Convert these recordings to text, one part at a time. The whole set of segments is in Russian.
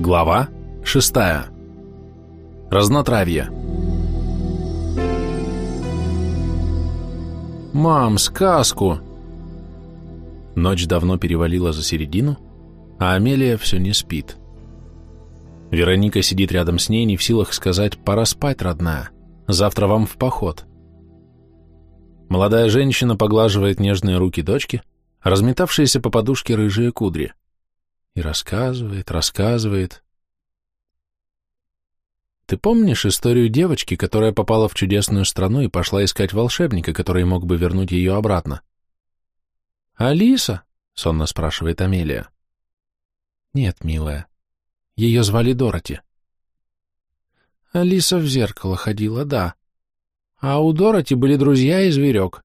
Глава 6. Разнотравье. «Мам, сказку!» Ночь давно перевалила за середину, а Амелия все не спит. Вероника сидит рядом с ней, не в силах сказать «пора спать, родная, завтра вам в поход». Молодая женщина поглаживает нежные руки дочки, разметавшиеся по подушке рыжие кудри. И рассказывает, рассказывает. Ты помнишь историю девочки, которая попала в чудесную страну и пошла искать волшебника, который мог бы вернуть ее обратно? «Алиса?» — сонно спрашивает Амелия. «Нет, милая. Ее звали Дороти». «Алиса в зеркало ходила, да. А у Дороти были друзья и зверек.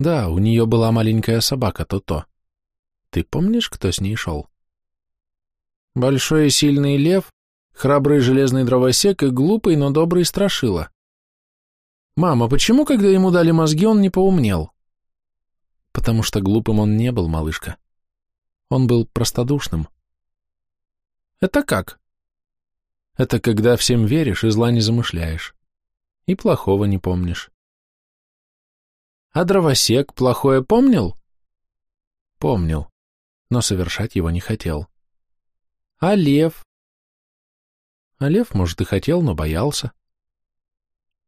Да, у нее была маленькая собака То-То. Ты помнишь, кто с ней шел?» Большой и сильный лев, храбрый железный дровосек и глупый, но добрый страшила. Мама, почему, когда ему дали мозги, он не поумнел? Потому что глупым он не был, малышка. Он был простодушным. Это как? Это когда всем веришь и зла не замышляешь. И плохого не помнишь. А дровосек плохое помнил? Помнил, но совершать его не хотел. А лев? А лев, может, и хотел, но боялся.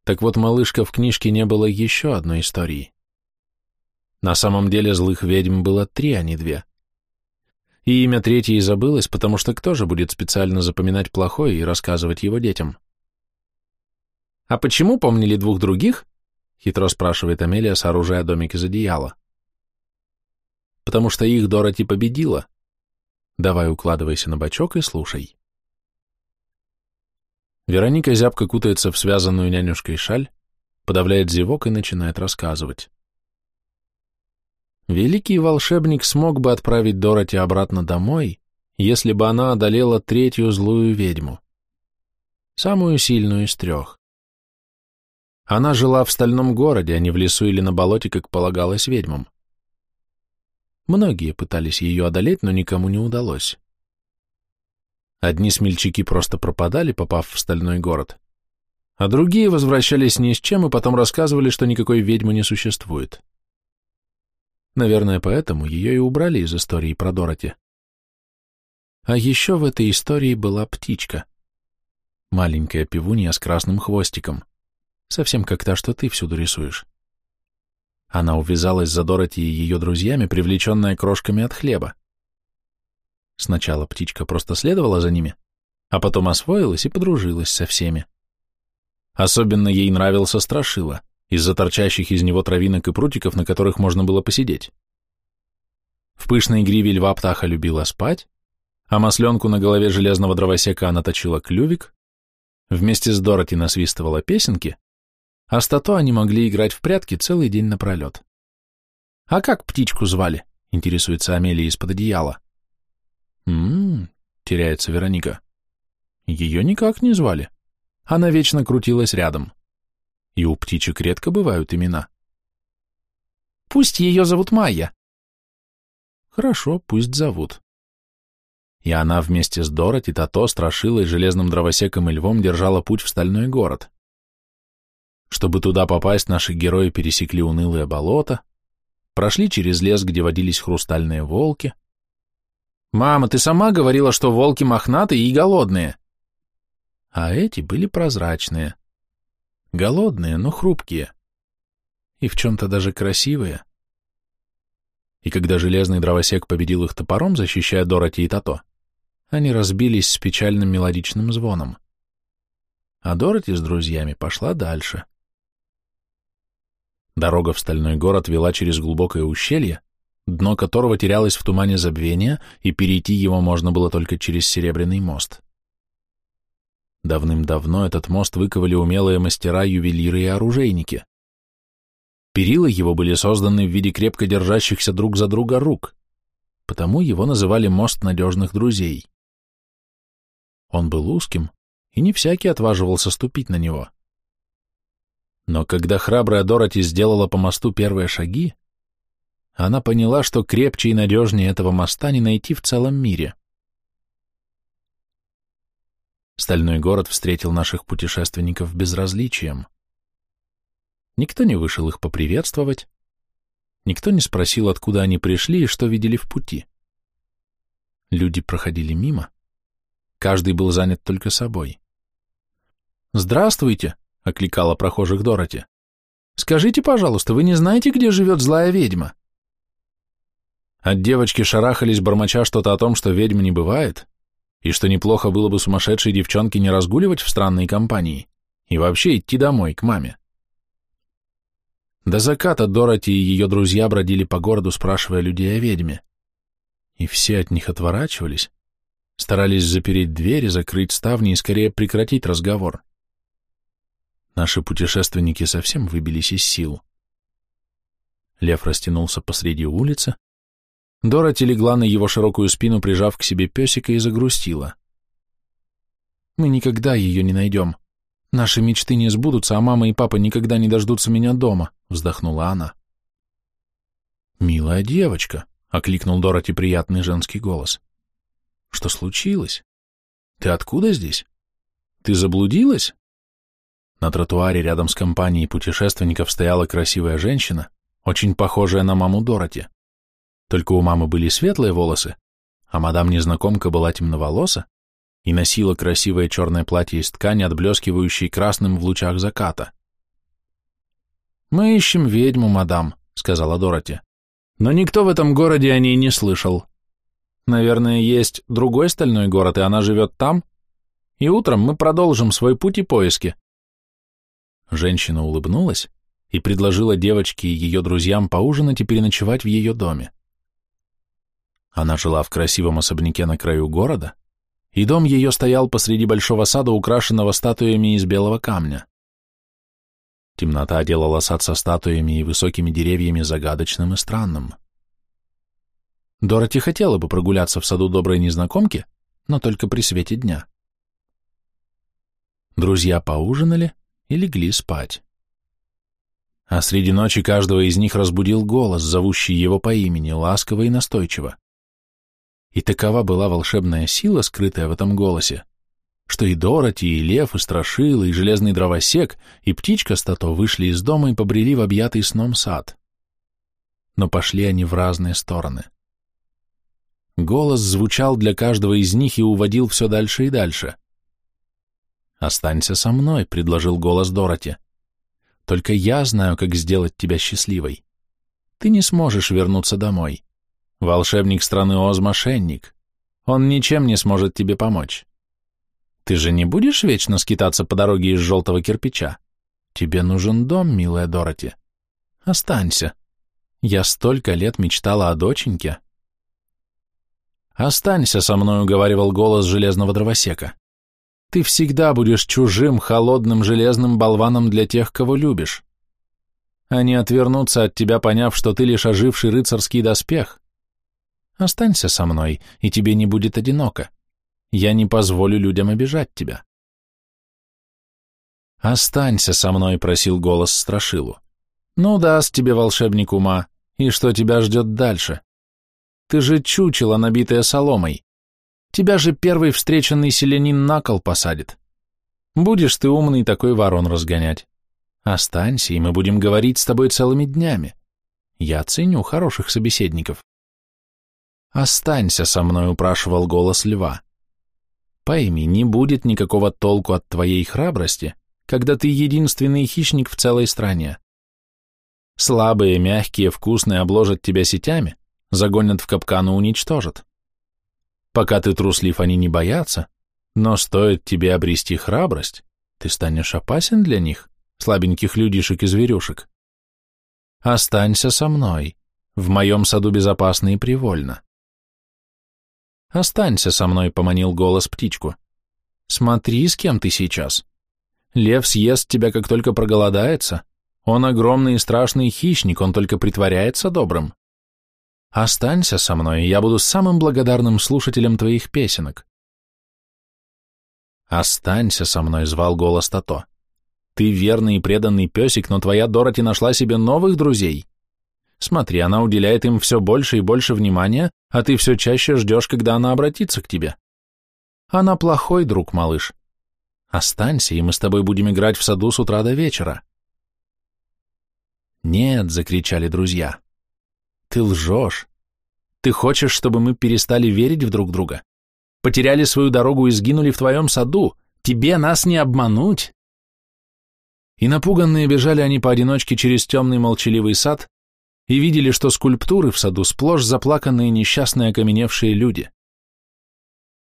Так вот, малышка, в книжке не было еще одной истории. На самом деле злых ведьм было три, а не две. И имя третьей забылось, потому что кто же будет специально запоминать плохое и рассказывать его детям? «А почему помнили двух других?» — хитро спрашивает Амелия, сооружая домик из одеяла. «Потому что их Дороти победила», Давай укладывайся на бочок и слушай. Вероника зябко кутается в связанную нянюшкой шаль, подавляет зевок и начинает рассказывать. Великий волшебник смог бы отправить Дороти обратно домой, если бы она одолела третью злую ведьму, самую сильную из трех. Она жила в стальном городе, а не в лесу или на болоте, как полагалось ведьмам. Многие пытались ее одолеть, но никому не удалось. Одни смельчаки просто пропадали, попав в стальной город, а другие возвращались ни с чем и потом рассказывали, что никакой ведьмы не существует. Наверное, поэтому ее и убрали из истории про Дороти. А еще в этой истории была птичка. Маленькая пивунья с красным хвостиком. Совсем как та, что ты всюду рисуешь. Она увязалась за Дороти и ее друзьями, привлеченная крошками от хлеба. Сначала птичка просто следовала за ними, а потом освоилась и подружилась со всеми. Особенно ей нравился страшила, из-за торчащих из него травинок и прутиков, на которых можно было посидеть. В пышной гриве льва птаха любила спать, а масленку на голове железного дровосека она точила клювик, вместе с Дороти насвистывала песенки, а с Тато они могли играть в прятки целый день напролет. «А как птичку звали?» — интересуется Амелия из-под одеяла. «М-м-м», теряется Вероника. «Ее никак не звали. Она вечно крутилась рядом. И у птичек редко бывают имена». «Пусть ее зовут Майя». «Хорошо, пусть зовут». И она вместе с Дороти, Тато, Страшилой, Железным Дровосеком и Львом держала путь в Стальной город. Чтобы туда попасть, наши герои пересекли унылое болото, прошли через лес, где водились хрустальные волки. «Мама, ты сама говорила, что волки мохнатые и голодные». А эти были прозрачные. Голодные, но хрупкие. И в чем-то даже красивые. И когда железный дровосек победил их топором, защищая Дороти и Тато, они разбились с печальным мелодичным звоном. А Дороти с друзьями пошла дальше. — Дорога в стальной город вела через глубокое ущелье, дно которого терялось в тумане забвения, и перейти его можно было только через Серебряный мост. Давным-давно этот мост выковали умелые мастера, ювелиры и оружейники. Перила его были созданы в виде крепко держащихся друг за друга рук, потому его называли «мост надежных друзей». Он был узким, и не всякий отваживался ступить на него. Но когда храбрая Дороти сделала по мосту первые шаги, она поняла, что крепче и надежнее этого моста не найти в целом мире. Стальной город встретил наших путешественников безразличием. Никто не вышел их поприветствовать, никто не спросил, откуда они пришли и что видели в пути. Люди проходили мимо, каждый был занят только собой. «Здравствуйте!» — окликала прохожих Дороти. «Скажите, пожалуйста, вы не знаете, где живет злая ведьма?» От девочки шарахались, бормоча что-то о том, что ведьм не бывает, и что неплохо было бы сумасшедшей девчонке не разгуливать в странной компании и вообще идти домой, к маме. До заката Дороти и ее друзья бродили по городу, спрашивая людей о ведьме. И все от них отворачивались, старались запереть двери, закрыть ставни и скорее прекратить разговор. Наши путешественники совсем выбились из сил. Лев растянулся посреди улицы, Дороти легла на его широкую спину, прижав к себе песика, и загрустила. «Мы никогда ее не найдем. Наши мечты не сбудутся, а мама и папа никогда не дождутся меня дома», — вздохнула она. «Милая девочка», — окликнул Дороти приятный женский голос. «Что случилось? Ты откуда здесь? Ты заблудилась?» На тротуаре рядом с компанией путешественников стояла красивая женщина, очень похожая на маму Дороти. Только у мамы были светлые волосы, а мадам-незнакомка была темноволоса и носила красивое черное платье из ткани, отблескивающей красным в лучах заката. «Мы ищем ведьму, мадам», — сказала Дороти. «Но никто в этом городе о ней не слышал. Наверное, есть другой стальной город, и она живет там? И утром мы продолжим свой путь и поиски». Женщина улыбнулась и предложила девочке и ее друзьям поужинать и переночевать в ее доме. Она жила в красивом особняке на краю города, и дом ее стоял посреди большого сада, украшенного статуями из белого камня. Темнота делала сад со статуями и высокими деревьями загадочным и странным. Дороти хотела бы прогуляться в саду доброй незнакомки, но только при свете дня. Друзья поужинали и легли спать. А среди ночи каждого из них разбудил голос, зовущий его по имени, ласково и настойчиво. И такова была волшебная сила, скрытая в этом голосе, что и Дороти, и Лев, и Страшила, и Железный Дровосек, и Птичка Стато вышли из дома и побрели в объятый сном сад. Но пошли они в разные стороны. Голос звучал для каждого из них и уводил все дальше и дальше. «Останься со мной», — предложил голос Дороти. «Только я знаю, как сделать тебя счастливой. Ты не сможешь вернуться домой. Волшебник страны Оз — мошенник. Он ничем не сможет тебе помочь. Ты же не будешь вечно скитаться по дороге из желтого кирпича? Тебе нужен дом, милая Дороти. Останься. Я столько лет мечтала о доченьке. «Останься со мной», — уговаривал голос железного дровосека. «Ты всегда будешь чужим, холодным, железным болваном для тех, кого любишь. Они отвернутся от тебя, поняв, что ты лишь оживший рыцарский доспех. Останься со мной, и тебе не будет одиноко. Я не позволю людям обижать тебя. «Останься со мной», — просил голос Страшилу. «Ну, даст тебе волшебник ума, и что тебя ждет дальше? Ты же чучело, набитое соломой. Тебя же первый встреченный селянин на кол посадит. Будешь ты умный такой ворон разгонять. Останься, и мы будем говорить с тобой целыми днями. Я ценю хороших собеседников. «Останься со мной», — упрашивал голос льва. «Пойми, не будет никакого толку от твоей храбрости, когда ты единственный хищник в целой стране. Слабые, мягкие, вкусные обложат тебя сетями, загонят в капкан и уничтожат. Пока ты труслив, они не боятся, но стоит тебе обрести храбрость, ты станешь опасен для них, слабеньких людишек и зверюшек. Останься со мной, в моем саду безопасно и привольно. «Останься со мной», — поманил голос птичку. «Смотри, с кем ты сейчас. Лев съест тебя, как только проголодается. Он огромный и страшный хищник, он только притворяется добрым. Останься со мной, я буду самым благодарным слушателем твоих песенок». «Останься со мной», — звал голос Тато. «Ты верный и преданный песик, но твоя Дороти нашла себе новых друзей. Смотри, она уделяет им все больше и больше внимания, а ты все чаще ждешь, когда она обратится к тебе. Она плохой друг, малыш. Останься, и мы с тобой будем играть в саду с утра до вечера. Нет, закричали друзья. Ты лжешь. Ты хочешь, чтобы мы перестали верить в друг друга? Потеряли свою дорогу и сгинули в твоем саду? Тебе нас не обмануть? И напуганные бежали они поодиночке через темный молчаливый сад и видели, что скульптуры в саду сплошь заплаканные несчастные окаменевшие люди.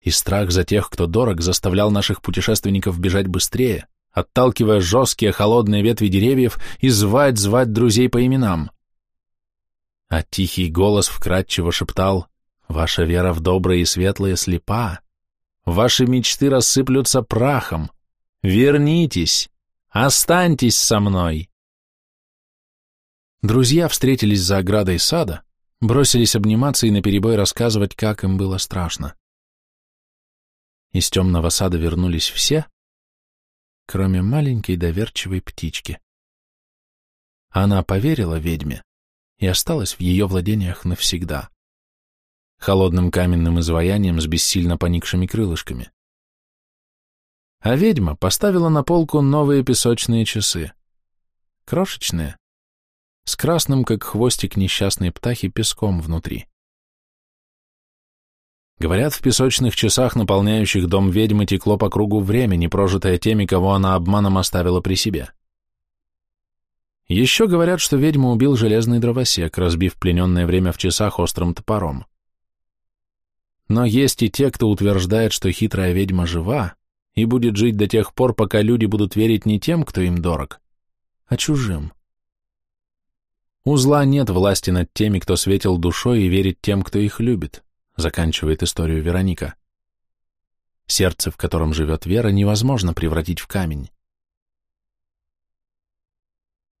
И страх за тех, кто дорог, заставлял наших путешественников бежать быстрее, отталкивая жесткие холодные ветви деревьев и звать-звать друзей по именам. А тихий голос вкрадчиво шептал «Ваша вера в доброе и светлое слепа, ваши мечты рассыплются прахом, вернитесь, останьтесь со мной». Друзья встретились за оградой сада, бросились обниматься и наперебой рассказывать, как им было страшно. Из темного сада вернулись все, кроме маленькой доверчивой птички. Она поверила ведьме и осталась в ее владениях навсегда, холодным каменным изваянием с бессильно поникшими крылышками. А ведьма поставила на полку новые песочные часы, крошечные, с красным, как хвостик несчастной птахи, песком внутри. Говорят, в песочных часах, наполняющих дом ведьмы, текло по кругу времени, прожитое теми, кого она обманом оставила при себе. Еще говорят, что ведьму убил железный дровосек, разбив плененное время в часах острым топором. Но есть и те, кто утверждает, что хитрая ведьма жива и будет жить до тех пор, пока люди будут верить не тем, кто им дорог, а чужим. У зла нет власти над теми, кто светил душой и верит тем, кто их любит заканчивает историю Вероника. Сердце, в котором живет вера, невозможно превратить в камень.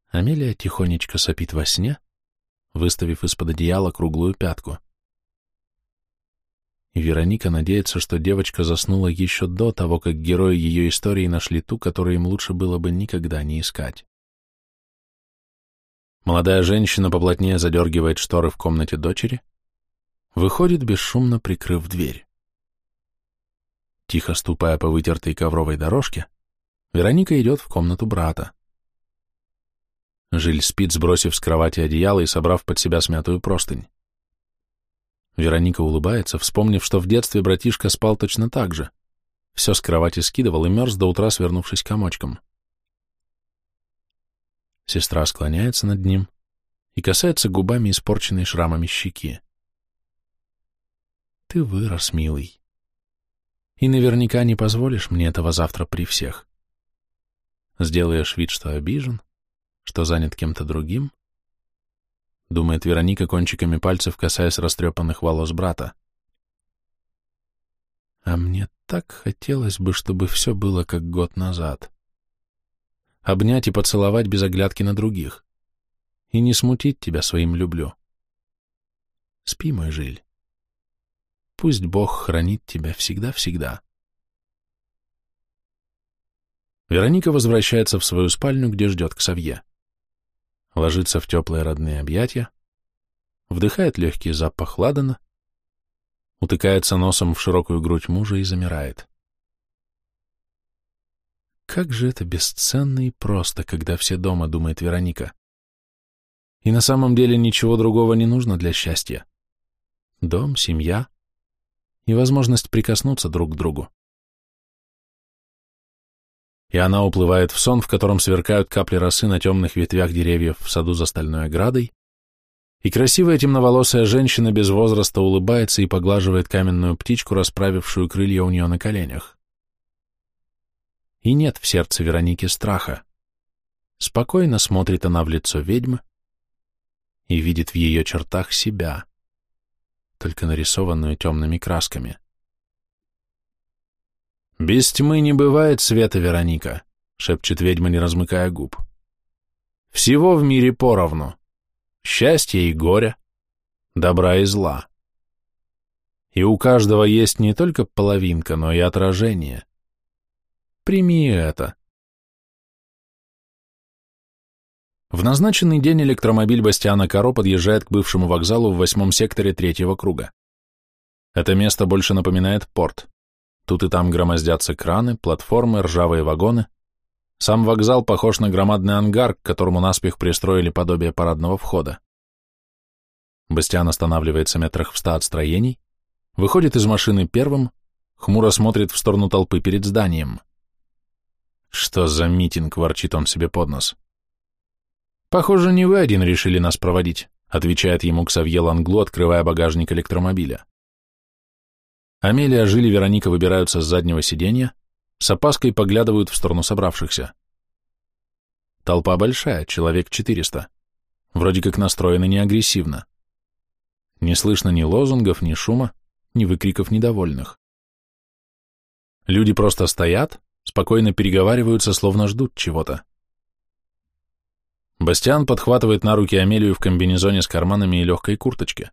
Амелия тихонечко сопит во сне, выставив из-под одеяла круглую пятку. Вероника надеется, что девочка заснула еще до того, как герои ее истории нашли ту, которую им лучше было бы никогда не искать. Молодая женщина поплотнее задергивает шторы в комнате дочери, выходит, бесшумно прикрыв дверь. Тихо ступая по вытертой ковровой дорожке, Вероника идет в комнату брата. Жиль спит, сбросив с кровати одеяло и собрав под себя смятую простынь. Вероника улыбается, вспомнив, что в детстве братишка спал точно так же. Все с кровати скидывал и мерз до утра, свернувшись комочком. Сестра склоняется над ним и касается губами испорченной шрамами щеки. Ты вырос, милый. И наверняка не позволишь мне этого завтра при всех. Сделаешь вид, что обижен, что занят кем-то другим, думает Вероника кончиками пальцев, касаясь растрепанных волос брата. А мне так хотелось бы, чтобы все было как год назад. Обнять и поцеловать без оглядки на других. И не смутить тебя своим люблю. Спи, мой жиль. Пусть Бог хранит тебя всегда-всегда. Вероника возвращается в свою спальню, где ждет Ксавье. Ложится в теплые родные объятия, вдыхает легкий запах ладана, утыкается носом в широкую грудь мужа и замирает. Как же это бесценно и просто, когда все дома, думает Вероника. И на самом деле ничего другого не нужно для счастья. Дом, семья, и возможность прикоснуться друг к другу. И она уплывает в сон, в котором сверкают капли росы на темных ветвях деревьев в саду за стальной оградой, и красивая темноволосая женщина без возраста улыбается и поглаживает каменную птичку, расправившую крылья у нее на коленях. И нет в сердце Вероники страха. Спокойно смотрит она в лицо ведьмы и видит в ее чертах себя только нарисованную темными красками. «Без тьмы не бывает света, Вероника», — шепчет ведьма, не размыкая губ. «Всего в мире поровну. Счастья и горя, добра и зла. И у каждого есть не только половинка, но и отражение. Прими это». В назначенный день электромобиль Бастиана Каро подъезжает к бывшему вокзалу в восьмом секторе третьего круга. Это место больше напоминает порт. Тут и там громоздятся краны, платформы, ржавые вагоны. Сам вокзал похож на громадный ангар, к которому наспех пристроили подобие парадного входа. Бастиан останавливается метрах в ста от строений, выходит из машины первым, хмуро смотрит в сторону толпы перед зданием. «Что за митинг?» — ворчит он себе под нос. «Похоже, не вы один решили нас проводить», — отвечает ему Ксавье Ланглу, открывая багажник электромобиля. Амелия, Жили, Вероника выбираются с заднего сиденья, с опаской поглядывают в сторону собравшихся. Толпа большая, человек 400. Вроде как настроена не агрессивно. Не слышно ни лозунгов, ни шума, ни выкриков недовольных. Люди просто стоят, спокойно переговариваются, словно ждут чего-то. Бастиан подхватывает на руки Амелию в комбинезоне с карманами и легкой курточке.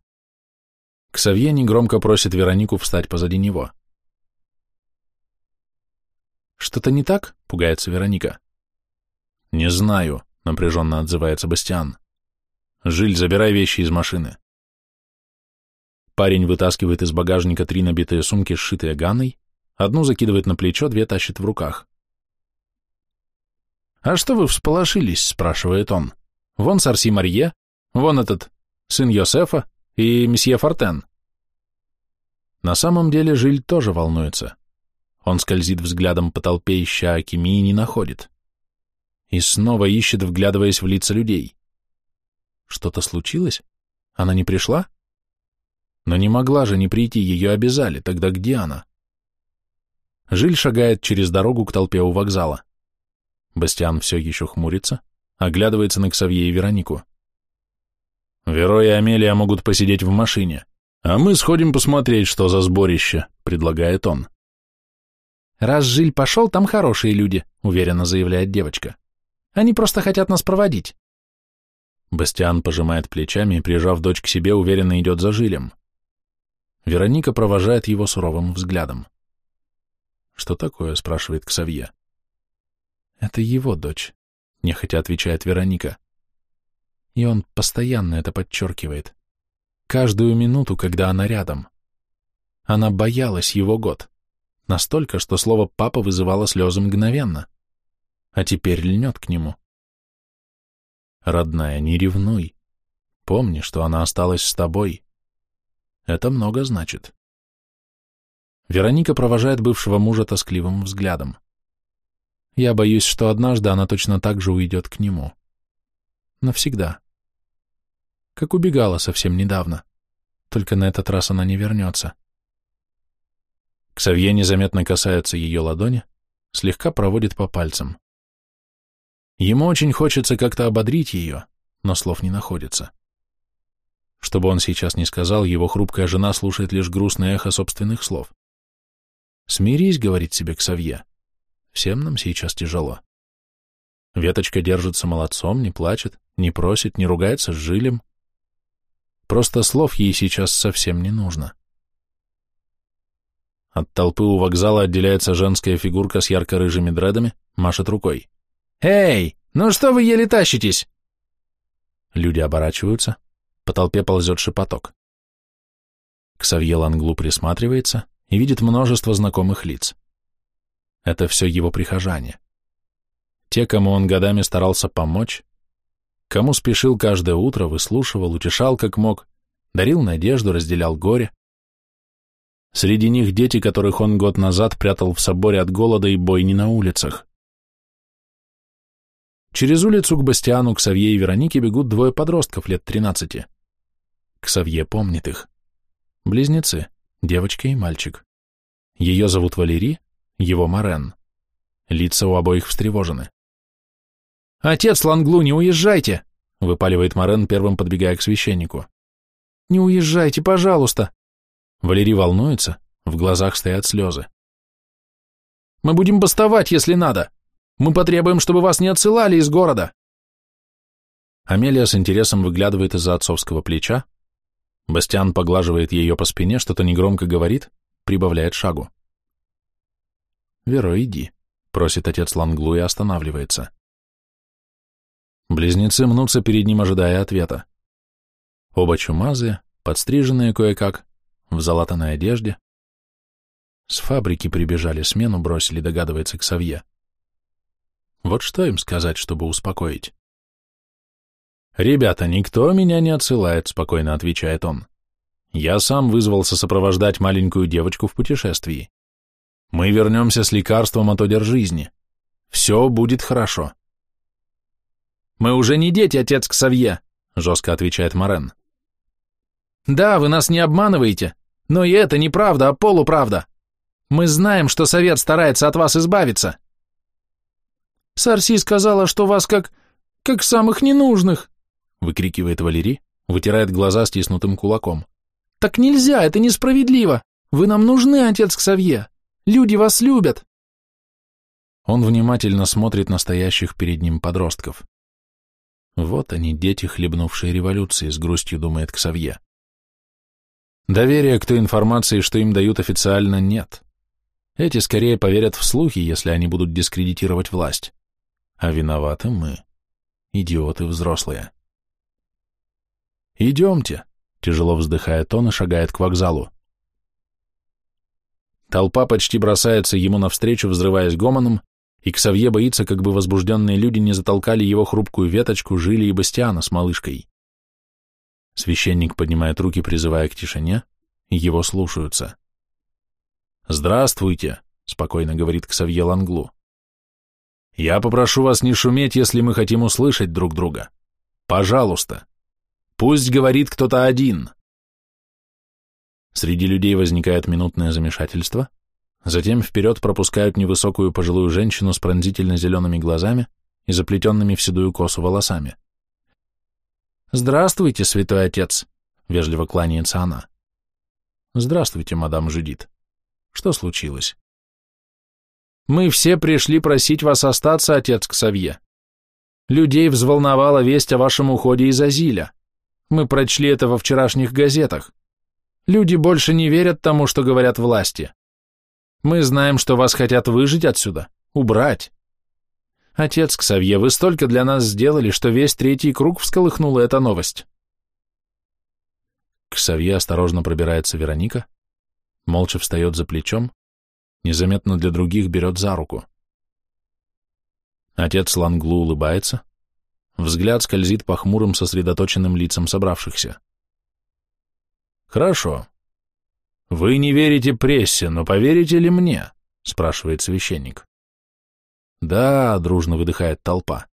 Ксавье негромко просит Веронику встать позади него. «Что-то не так?» — пугается Вероника. «Не знаю», — напряженно отзывается Бастиан. «Жиль, забирай вещи из машины». Парень вытаскивает из багажника три набитые сумки, сшитые ганой, одну закидывает на плечо, две тащит в руках. «А что вы всполошились?» — спрашивает он. «Вон Сарси Марье, вон этот, сын Йосефа, и месье Фортен. На самом деле Жиль тоже волнуется. Он скользит взглядом по толпе, ища Акими, и не находит. И снова ищет, вглядываясь в лица людей. Что-то случилось? Она не пришла? Но не могла же не прийти, ее обязали, тогда где она? Жиль шагает через дорогу к толпе у вокзала. Бастиан все еще хмурится, оглядывается на Ксавье и Веронику. Веро и Амелия могут посидеть в машине, а мы сходим посмотреть, что за сборище, предлагает он. Раз Жиль пошел, там хорошие люди, уверенно заявляет девочка. Они просто хотят нас проводить. Бастиан пожимает плечами и, прижав дочь к себе, уверенно идет за Жилем. Вероника провожает его суровым взглядом. «Что такое?» — спрашивает Ксавье. «Это его дочь», — нехотя отвечает Вероника. И он постоянно это подчеркивает. Каждую минуту, когда она рядом. Она боялась его год. Настолько, что слово «папа» вызывало слезы мгновенно. А теперь льнет к нему. Родная, не ревнуй. Помни, что она осталась с тобой. Это много значит. Вероника провожает бывшего мужа тоскливым взглядом. Я боюсь, что однажды она точно так же уйдет к нему. Навсегда. Как убегала совсем недавно. Только на этот раз она не вернется. Ксавье незаметно касается ее ладони, слегка проводит по пальцам. Ему очень хочется как-то ободрить ее, но слов не находится. Что бы он сейчас ни сказал, его хрупкая жена слушает лишь грустное эхо собственных слов. «Смирись», — говорит себе Ксавье. «Всем нам сейчас тяжело». Веточка держится молодцом, не плачет, не просит, не ругается с жилем. Просто слов ей сейчас совсем не нужно. От толпы у вокзала отделяется женская фигурка с ярко-рыжими дредами, машет рукой. «Эй, ну что вы еле тащитесь?» Люди оборачиваются, по толпе ползет шепоток. Ксавье Ланглу присматривается и видит множество знакомых лиц. Это все его прихожане те, кому он годами старался помочь, кому спешил каждое утро, выслушивал, утешал как мог, дарил надежду, разделял горе. Среди них дети, которых он год назад прятал в соборе от голода и бойни на улицах. Через улицу к Бастиану, к Савье и Веронике бегут двое подростков лет тринадцати. Ксавье помнит их. Близнецы, девочка и мальчик. Ее зовут Валерий, его Морен. Лица у обоих встревожены. «Отец Ланглу, не уезжайте!» — выпаливает Морен, первым подбегая к священнику. «Не уезжайте, пожалуйста!» Валерий волнуется, в глазах стоят слезы. «Мы будем бастовать, если надо! Мы потребуем, чтобы вас не отсылали из города!» Амелия с интересом выглядывает из-за отцовского плеча. Бастиан поглаживает ее по спине, что-то негромко говорит, прибавляет шагу. «Веро, иди», — просит отец Ланглу и останавливается. Близнецы мнутся перед ним, ожидая ответа. Оба чумазые, подстриженные кое-как, в залатанной одежде. С фабрики прибежали, смену бросили, догадывается Ксавье. Вот что им сказать, чтобы успокоить? «Ребята, никто меня не отсылает», — спокойно отвечает он. «Я сам вызвался сопровождать маленькую девочку в путешествии. Мы вернемся с лекарством от одер жизни. Все будет хорошо». «Мы уже не дети, отец Ксавье», — жестко отвечает Морен. «Да, вы нас не обманываете, но и это не правда, а полуправда. Мы знаем, что совет старается от вас избавиться». «Сарси сказала, что вас как... как самых ненужных», — выкрикивает Валерий, вытирает глаза стиснутым кулаком. «Так нельзя, это несправедливо. Вы нам нужны, отец Ксавье. Люди вас любят». Он внимательно смотрит на стоящих перед ним подростков. Вот они, дети, хлебнувшие революции, с грустью думает Ксавье. Доверия к той информации, что им дают официально, нет. Эти скорее поверят в слухи, если они будут дискредитировать власть. А виноваты мы, идиоты взрослые. «Идемте», — тяжело вздыхает он и шагает к вокзалу. Толпа почти бросается ему навстречу, взрываясь гомоном, и Ксавье боится, как бы возбужденные люди не затолкали его хрупкую веточку Жили и Бастиана с малышкой. Священник поднимает руки, призывая к тишине, и его слушаются. «Здравствуйте», — спокойно говорит Ксавье Ланглу. «Я попрошу вас не шуметь, если мы хотим услышать друг друга. Пожалуйста. Пусть говорит кто-то один». Среди людей возникает минутное замешательство, затем вперед пропускают невысокую пожилую женщину с пронзительно зелеными глазами и заплетенными в седую косу волосами. «Здравствуйте, святой отец», — вежливо кланяется она. «Здравствуйте, мадам Жудит. Что случилось?» «Мы все пришли просить вас остаться, отец Ксавье. Людей взволновала весть о вашем уходе из Азиля. Мы прочли это во вчерашних газетах. Люди больше не верят тому, что говорят власти. Мы знаем, что вас хотят выжить отсюда, убрать. Отец Ксавье, вы столько для нас сделали, что весь третий круг всколыхнула эта новость. Ксавье осторожно пробирается Вероника, молча встает за плечом, незаметно для других берет за руку. Отец Ланглу улыбается, взгляд скользит по хмурым сосредоточенным лицам собравшихся. «Хорошо. Вы не верите прессе, но поверите ли мне?» — спрашивает священник. «Да», — дружно выдыхает толпа.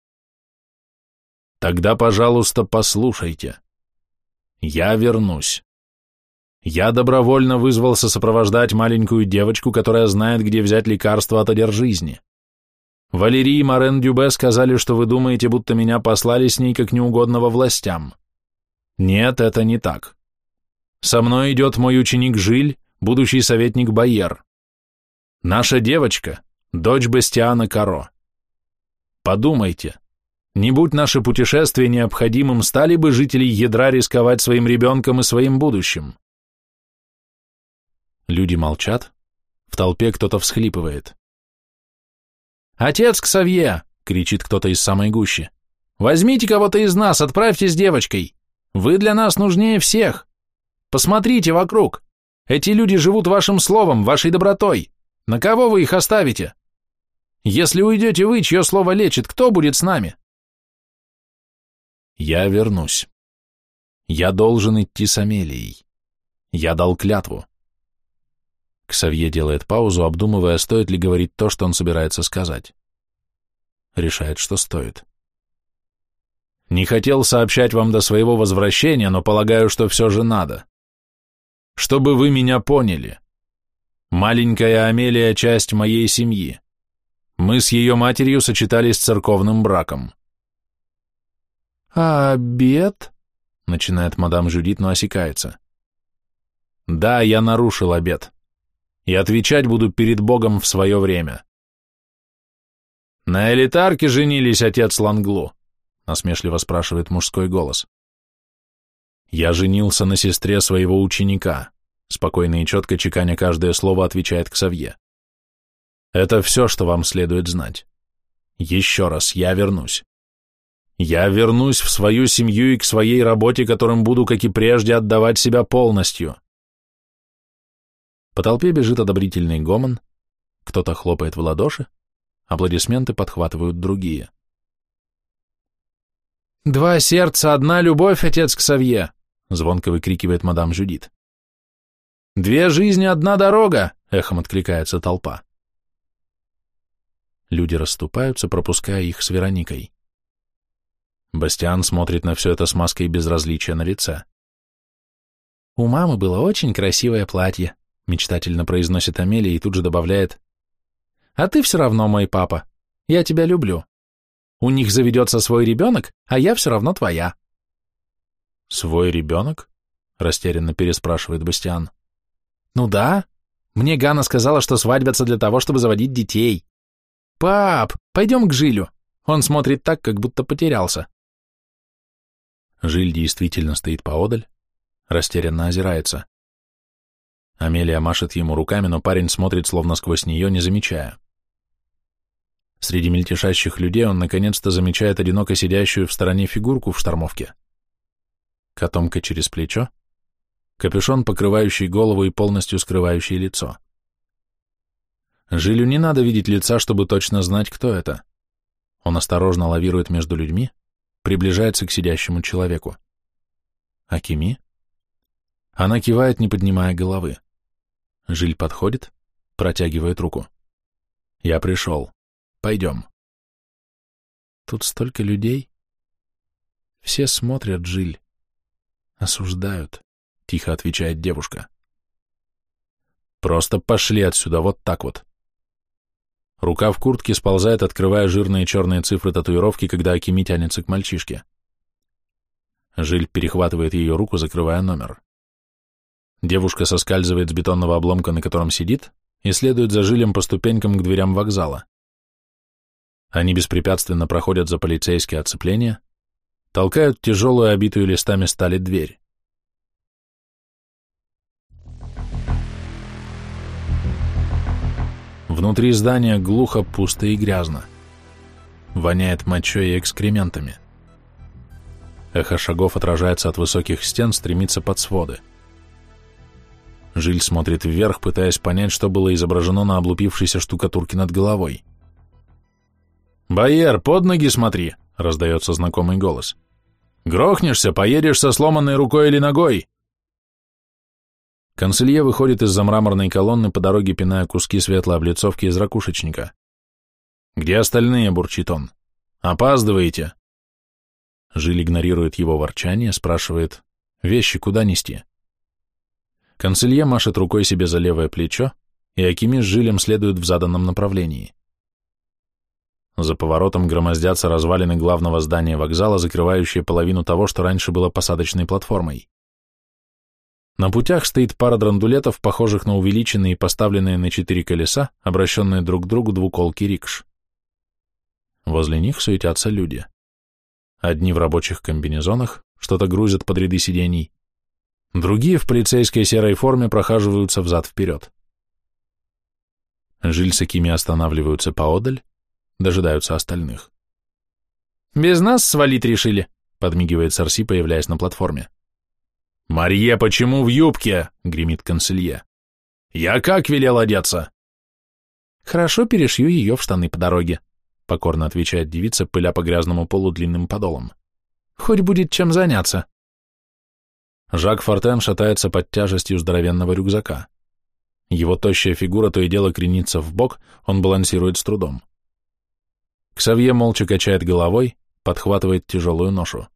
«Тогда, пожалуйста, послушайте. Я вернусь. Я добровольно вызвался сопровождать маленькую девочку, которая знает, где взять лекарство от одержизни. Валерий и Марен Дюбе сказали, что вы думаете, будто меня послали с ней как неугодного властям. Нет, это не так. Со мной идет мой ученик Жиль, будущий советник Байер. Наша девочка, дочь Бастиана Каро. Подумайте, не будь наше путешествие необходимым, стали бы жители ядра рисковать своим ребенком и своим будущим? Люди молчат, в толпе кто-то всхлипывает. «Отец Ксавье!» — кричит кто-то из самой гущи. «Возьмите кого-то из нас, отправьте с девочкой. Вы для нас нужнее всех. Посмотрите вокруг. Эти люди живут вашим словом, вашей добротой. На кого вы их оставите? Если уйдете вы, чье слово лечит, кто будет с нами? Я вернусь. Я должен идти с Амелией. Я дал клятву. Ксавье делает паузу, обдумывая, стоит ли говорить то, что он собирается сказать. Решает, что стоит. Не хотел сообщать вам до своего возвращения, но полагаю, что все же надо. Чтобы вы меня поняли. Маленькая Амелия – часть моей семьи. Мы с ее матерью сочетались церковным браком. «А обед?» – начинает мадам Жюдит, но осекается. «Да, я нарушил обед. И отвечать буду перед Богом в свое время». «На элитарке женились, отец Ланглу?» – насмешливо спрашивает мужской голос. «Я женился на сестре своего ученика», — спокойно и четко чеканя каждое слово отвечает Ксавье. «Это все, что вам следует знать. Еще раз, я вернусь. Я вернусь в свою семью и к своей работе, которым буду, как и прежде, отдавать себя полностью». По толпе бежит одобрительный гомон, кто-то хлопает в ладоши, аплодисменты подхватывают другие. «Два сердца, одна любовь, отец Ксавье!» — звонко выкрикивает мадам Жюдит. «Две жизни, одна дорога!» — эхом откликается толпа. Люди расступаются, пропуская их с Вероникой. Бастиан смотрит на все это с маской безразличия на лице. «У мамы было очень красивое платье», — мечтательно произносит Амелия и тут же добавляет. «А ты все равно мой папа. Я тебя люблю. У них заведется свой ребенок, а я все равно твоя». «Свой ребенок?» — растерянно переспрашивает Бастиан. «Ну да. Мне Ганна сказала, что свадьбятся для того, чтобы заводить детей. Пап, пойдем к Жилю. Он смотрит так, как будто потерялся». Жиль действительно стоит поодаль, растерянно озирается. Амелия машет ему руками, но парень смотрит словно сквозь нее, не замечая. Среди мельтешащих людей он наконец-то замечает одиноко сидящую в стороне фигурку в штормовке. Котомка через плечо, капюшон, покрывающий голову и полностью скрывающий лицо. Жилю не надо видеть лица, чтобы точно знать, кто это. Он осторожно лавирует между людьми, приближается к сидящему человеку. Акими? Она кивает, не поднимая головы. Жиль подходит, протягивает руку. Я пришел. Пойдем. Тут столько людей. Все смотрят, Жиль. Осуждают, тихо отвечает девушка. Просто пошли отсюда, вот так вот. Рука в куртке сползает, открывая жирные черные цифры татуировки, когда Акими тянется к мальчишке. Жиль перехватывает ее руку, закрывая номер. Девушка соскальзывает с бетонного обломка, на котором сидит, и следует за Жилем по ступенькам к дверям вокзала. Они беспрепятственно проходят за полицейские оцепления, толкают тяжелую, обитую листами стали дверь. Внутри здания глухо, пусто и грязно. Воняет мочой и экскрементами. Эхо шагов отражается от высоких стен, стремится под своды. Жиль смотрит вверх, пытаясь понять, что было изображено на облупившейся штукатурке над головой. «Байер, под ноги смотри!» — раздается знакомый голос. «Грохнешься, поедешь со сломанной рукой или ногой!» Конселье выходит из-за мраморной колонны по дороге, пиная куски светлой облицовки из ракушечника. «Где остальные?» — бурчит он. «Опаздываете!» Жиль игнорирует его ворчание, спрашивает, «Вещи куда нести?» Конселье машет рукой себе за левое плечо, и Акими с Жилем следуют в заданном направлении. За поворотом громоздятся развалины главного здания вокзала, закрывающие половину того, что раньше было посадочной платформой. На путях стоит пара драндулетов, похожих на увеличенные и поставленные на четыре колеса, обращенные друг к другу двуколки рикш. Возле них суетятся люди. Одни в рабочих комбинезонах, что-то грузят под ряды сидений, другие в полицейской серой форме прохаживаются взад-вперед. Жиль с Акими останавливаются поодаль, дожидаются остальных. «Без нас свалить решили», — подмигивает Сарси, появляясь на платформе. «Марье, почему в юбке?» — гремит конселье. «Я как велел одеться?» «Хорошо перешью ее в штаны по дороге», — покорно отвечает девица, пыля по грязному полу длинным подолом. «Хоть будет чем заняться». Жак Фортен шатается под тяжестью здоровенного рюкзака. Его тощая фигура то и дело кренится в бок, он балансирует с трудом. Ксавье молча качает головой, подхватывает тяжелую ношу.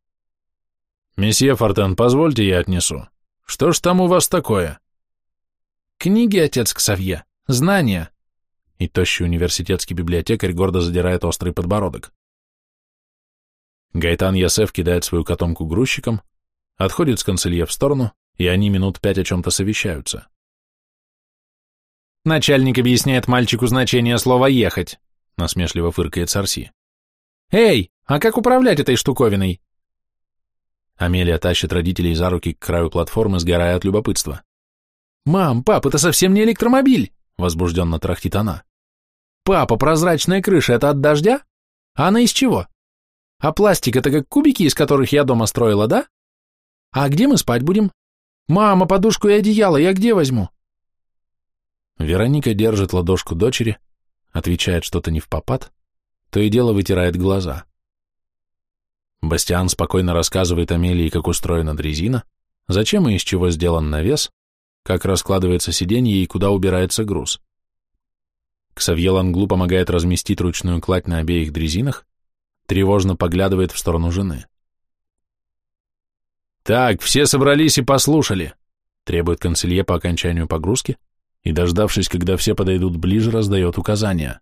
«Месье Фортен, позвольте я отнесу. Что ж там у вас такое?» «Книги, отец Ксавье, знания». И тощий университетский библиотекарь гордо задирает острый подбородок. Гайтан Ясеф кидает свою котомку грузчикам, отходит с канцелье в сторону, и они минут пять о чем-то совещаются. Начальник объясняет мальчику значение слова «ехать», насмешливо фыркает Сарси. «Эй, а как управлять этой штуковиной?» Амелия тащит родителей за руки к краю платформы, сгорая от любопытства. «Мам, пап, это совсем не электромобиль!» — возбужденно трахтит она. «Папа, прозрачная крыша — это от дождя? А она из чего? А пластик — это как кубики, из которых я дома строила, да? А где мы спать будем? Мама, подушку и одеяло я где возьму?» Вероника держит ладошку дочери, отвечает что-то не в попад, то и дело вытирает глаза. Бастиан спокойно рассказывает Амелии, как устроена дрезина, зачем и из чего сделан навес, как раскладывается сиденье и куда убирается груз. Ксавье Ланглу помогает разместить ручную кладь на обеих дрезинах, тревожно поглядывает в сторону жены. «Так, все собрались и послушали», — требует канцелье по окончанию погрузки и, дождавшись, когда все подойдут ближе, раздает указания.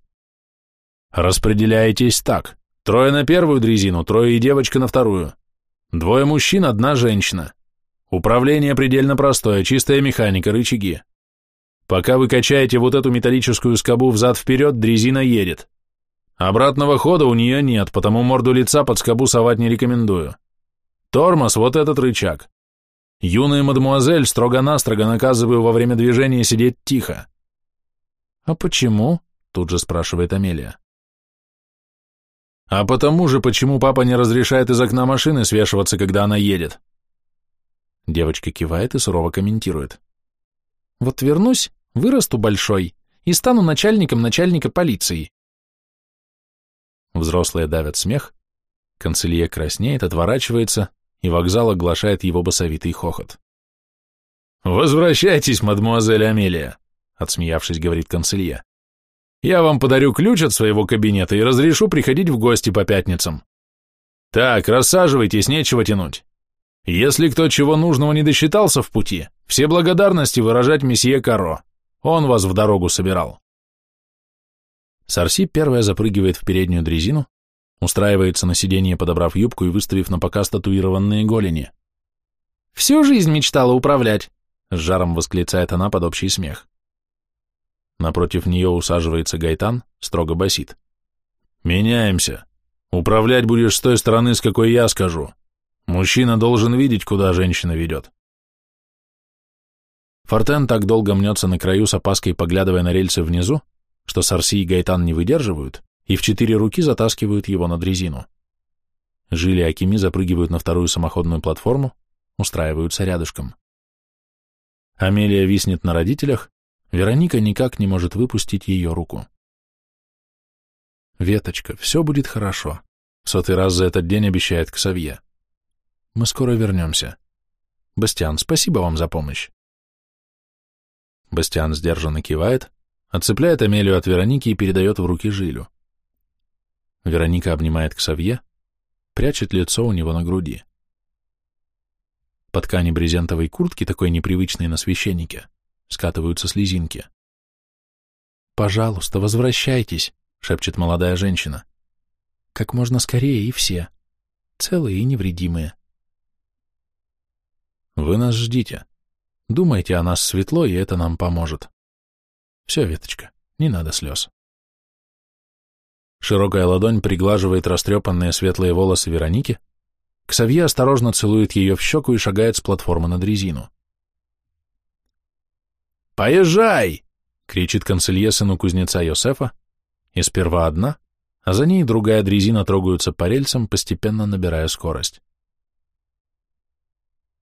«Распределяйтесь так. Трое на первую дрезину, трое и девочка на вторую. Двое мужчин, одна женщина. Управление предельно простое, чистая механика, рычаги. Пока вы качаете вот эту металлическую скобу взад-вперед, дрезина едет. Обратного хода у нее нет, потому морду лица под скобу совать не рекомендую. Тормоз, вот этот рычаг. Юная мадемуазель строго-настрого наказываю во время движения сидеть тихо. «А почему?» — тут же спрашивает Амелия. «А потому же, почему папа не разрешает из окна машины свешиваться, когда она едет?» Девочка кивает и сурово комментирует. «Вот вернусь, вырасту большой и стану начальником начальника полиции». Взрослые давят смех, канцелье краснеет, отворачивается, и вокзал оглашает его басовитый хохот. «Возвращайтесь, мадмуазель Амелия», — отсмеявшись, говорит канцелье. «Я вам подарю ключ от своего кабинета и разрешу приходить в гости по пятницам. Так, рассаживайтесь, нечего тянуть. Если кто чего нужного не досчитался в пути, все благодарности выражать месье Каро. Он вас в дорогу собирал». Сарси первая запрыгивает в переднюю дрезину, Устраивается на сиденье, подобрав юбку и выставив на показ татуированные голени. «Всю жизнь мечтала управлять!» — с жаром восклицает она под общий смех. Напротив нее усаживается Гайтан, строго басит. «Меняемся. Управлять будешь с той стороны, с какой я скажу. Мужчина должен видеть, куда женщина ведет». Фортен так долго мнется на краю с опаской, поглядывая на рельсы внизу, что Сарси и Гайтан не выдерживают и в четыре руки затаскивают его на дрезину. Жили Акими запрыгивают на вторую самоходную платформу, устраиваются рядышком. Амелия виснет на родителях, Вероника никак не может выпустить ее руку. «Веточка, все будет хорошо», — сотый раз за этот день обещает Ксавье. «Мы скоро вернемся. Бастиан, спасибо вам за помощь». Бастиан сдержанно кивает, отцепляет Амелию от Вероники и передает в руки Жилю. Вероника обнимает Ксавье, прячет лицо у него на груди. По ткани брезентовой куртки, такой непривычной на священнике, скатываются слезинки. «Пожалуйста, возвращайтесь», — шепчет молодая женщина. «Как можно скорее и все, целые и невредимые». «Вы нас ждите. Думайте о нас светло, и это нам поможет. Все, Веточка, не надо слез». Широкая ладонь приглаживает растрепанные светлые волосы Вероники. Ксавье осторожно целует ее в щеку и шагает с платформы на дрезину. «Поезжай!» — кричит канцелье сыну кузнеца Йосефа, и сперва одна, а за ней другая дрезина трогаются по рельсам, постепенно набирая скорость.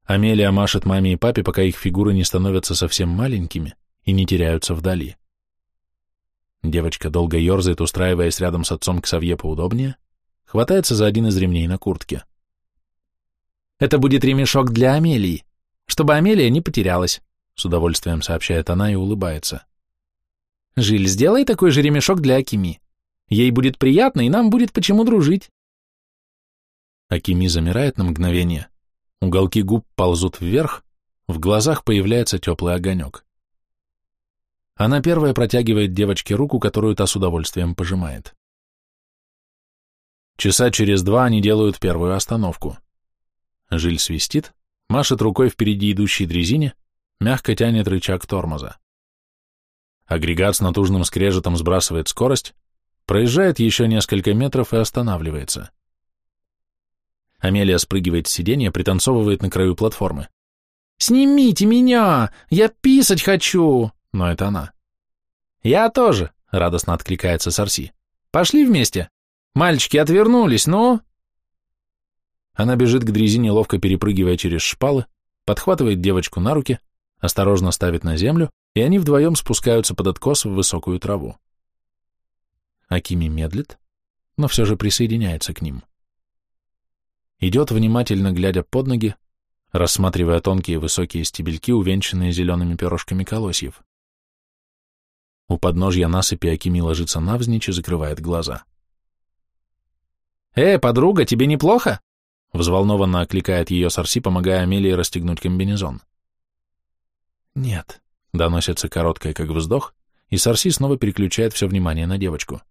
Амелия машет маме и папе, пока их фигуры не становятся совсем маленькими и не теряются вдали. Девочка долго ерзает, устраиваясь рядом с отцом к Савье поудобнее, хватается за один из ремней на куртке. «Это будет ремешок для Амелии, чтобы Амелия не потерялась», с удовольствием сообщает она и улыбается. «Жиль, сделай такой же ремешок для Акими. Ей будет приятно, и нам будет почему дружить». Акими замирает на мгновение, уголки губ ползут вверх, в глазах появляется теплый огонек. Она первая протягивает девочке руку, которую та с удовольствием пожимает. Часа через два они делают первую остановку. Жиль свистит, машет рукой впереди идущей дрезине, мягко тянет рычаг тормоза. Агрегат с натужным скрежетом сбрасывает скорость, проезжает еще несколько метров и останавливается. Амелия спрыгивает с сиденья, пританцовывает на краю платформы. «Снимите меня! Я писать хочу!» Но это она. «Я тоже», — радостно откликается Сарси. «Пошли вместе. Мальчики отвернулись, ну?» Она бежит к дрезине, ловко перепрыгивая через шпалы, подхватывает девочку на руки, осторожно ставит на землю, и они вдвоем спускаются под откос в высокую траву. Акими медлит, но все же присоединяется к ним. Идет, внимательно глядя под ноги, рассматривая тонкие высокие стебельки, увенчанные зелеными перышками колосьев. У подножья насыпи Акими ложится навзничь и закрывает глаза. «Э, подруга, тебе неплохо?» Взволнованно окликает ее Сарси, помогая Амелии расстегнуть комбинезон. «Нет», — доносится короткое, как вздох, и Сарси снова переключает все внимание на девочку.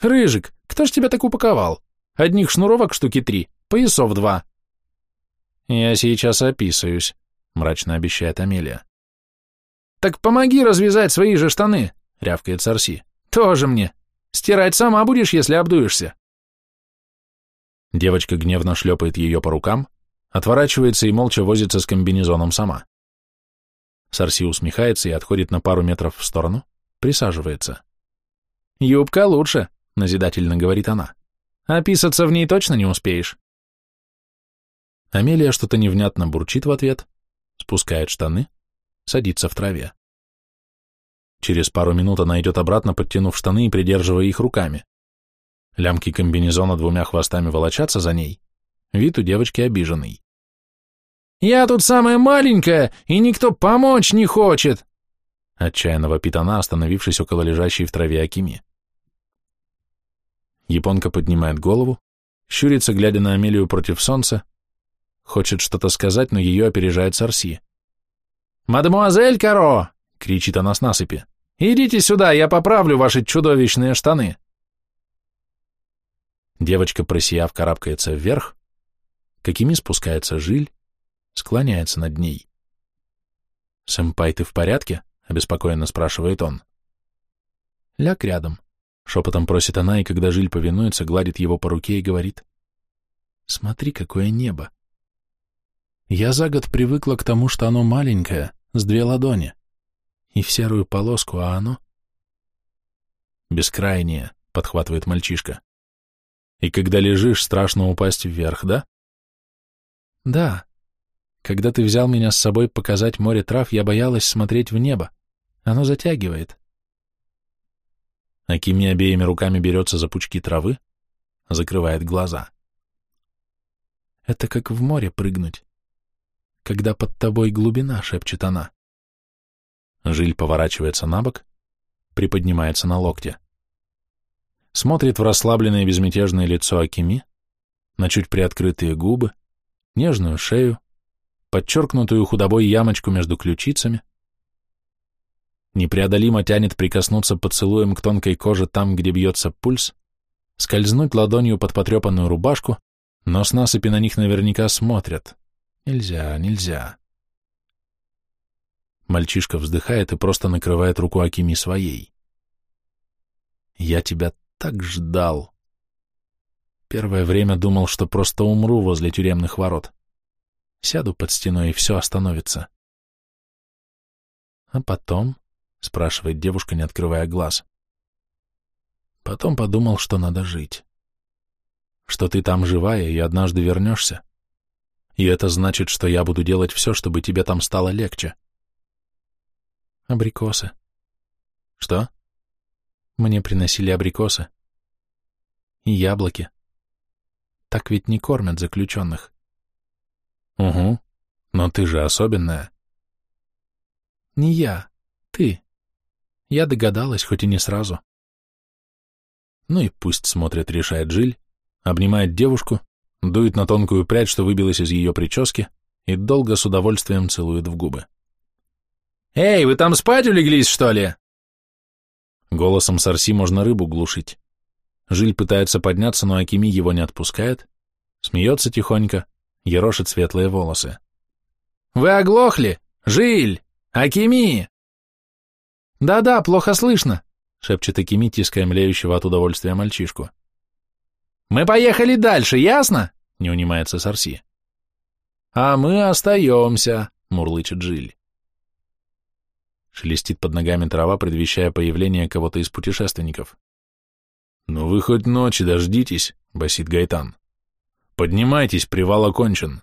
«Рыжик, кто ж тебя так упаковал? Одних шнуровок штуки три, поясов два». «Я сейчас описываюсь», — мрачно обещает Амелия. «Так помоги развязать свои же штаны», — рявкает Сарси. «Тоже мне. Стирать сама будешь, если обдуешься». Девочка гневно шлепает ее по рукам, отворачивается и молча возится с комбинезоном сама. Сарси усмехается и отходит на пару метров в сторону, присаживается. «Юбка лучше», — назидательно говорит она. «Описаться в ней точно не успеешь». Амелия что-то невнятно бурчит в ответ, спускает штаны, садится в траве. Через пару минут она идет обратно, подтянув штаны и придерживая их руками. Лямки комбинезона двумя хвостами волочатся за ней. Вид у девочки обиженный. «Я тут самая маленькая, и никто помочь не хочет!» Отчаянно вопит она, остановившись около лежащей в траве Акими. Японка поднимает голову, щурится, глядя на Амелию против солнца, хочет что-то сказать, но ее опережает Сарси. «Мадемуазель Каро!» — кричит она с насыпи. «Идите сюда, я поправлю ваши чудовищные штаны!» Девочка, просияв, карабкается вверх, какими спускается жиль, склоняется над ней. «Сэмпай, ты в порядке?» — обеспокоенно спрашивает он. «Ляг рядом», — шепотом просит она, и когда жиль повинуется, гладит его по руке и говорит. «Смотри, какое небо!» Я за год привыкла к тому, что оно маленькое, с две ладони, и в серую полоску, а оно... Бескрайнее, подхватывает мальчишка. И когда лежишь, страшно упасть вверх, да? Да. Когда ты взял меня с собой показать море трав, я боялась смотреть в небо. Оно затягивает. Акими обеими руками берется за пучки травы, закрывает глаза. Это как в море прыгнуть когда под тобой глубина, шепчет она. Жиль поворачивается на бок, приподнимается на локте. Смотрит в расслабленное безмятежное лицо Акими, на чуть приоткрытые губы, нежную шею, подчеркнутую худобой ямочку между ключицами. Непреодолимо тянет прикоснуться поцелуем к тонкой коже там, где бьется пульс, скользнуть ладонью под потрепанную рубашку, но с насыпи на них наверняка смотрят. Нельзя, нельзя. Мальчишка вздыхает и просто накрывает руку Акими своей. Я тебя так ждал. Первое время думал, что просто умру возле тюремных ворот. Сяду под стеной, и все остановится. А потом, — спрашивает девушка, не открывая глаз. Потом подумал, что надо жить. Что ты там живая и однажды вернешься и это значит, что я буду делать все, чтобы тебе там стало легче. Абрикосы. Что? Мне приносили абрикосы. И яблоки. Так ведь не кормят заключенных. Угу, но ты же особенная. Не я, ты. Я догадалась, хоть и не сразу. Ну и пусть смотрит, решает Жиль, обнимает девушку, дует на тонкую прядь, что выбилась из ее прически, и долго с удовольствием целует в губы. «Эй, вы там спать улеглись, что ли?» Голосом Сарси можно рыбу глушить. Жиль пытается подняться, но Акими его не отпускает, смеется тихонько, ерошит светлые волосы. «Вы оглохли? Жиль! Акими!» «Да-да, плохо слышно», — шепчет Акими, тиская млеющего от удовольствия мальчишку. «Мы поехали дальше, ясно?» — не унимается Сарси. «А мы остаемся», — мурлычет Джиль. Шелестит под ногами трава, предвещая появление кого-то из путешественников. «Ну вы хоть ночи дождитесь», — басит Гайтан. «Поднимайтесь, привал окончен».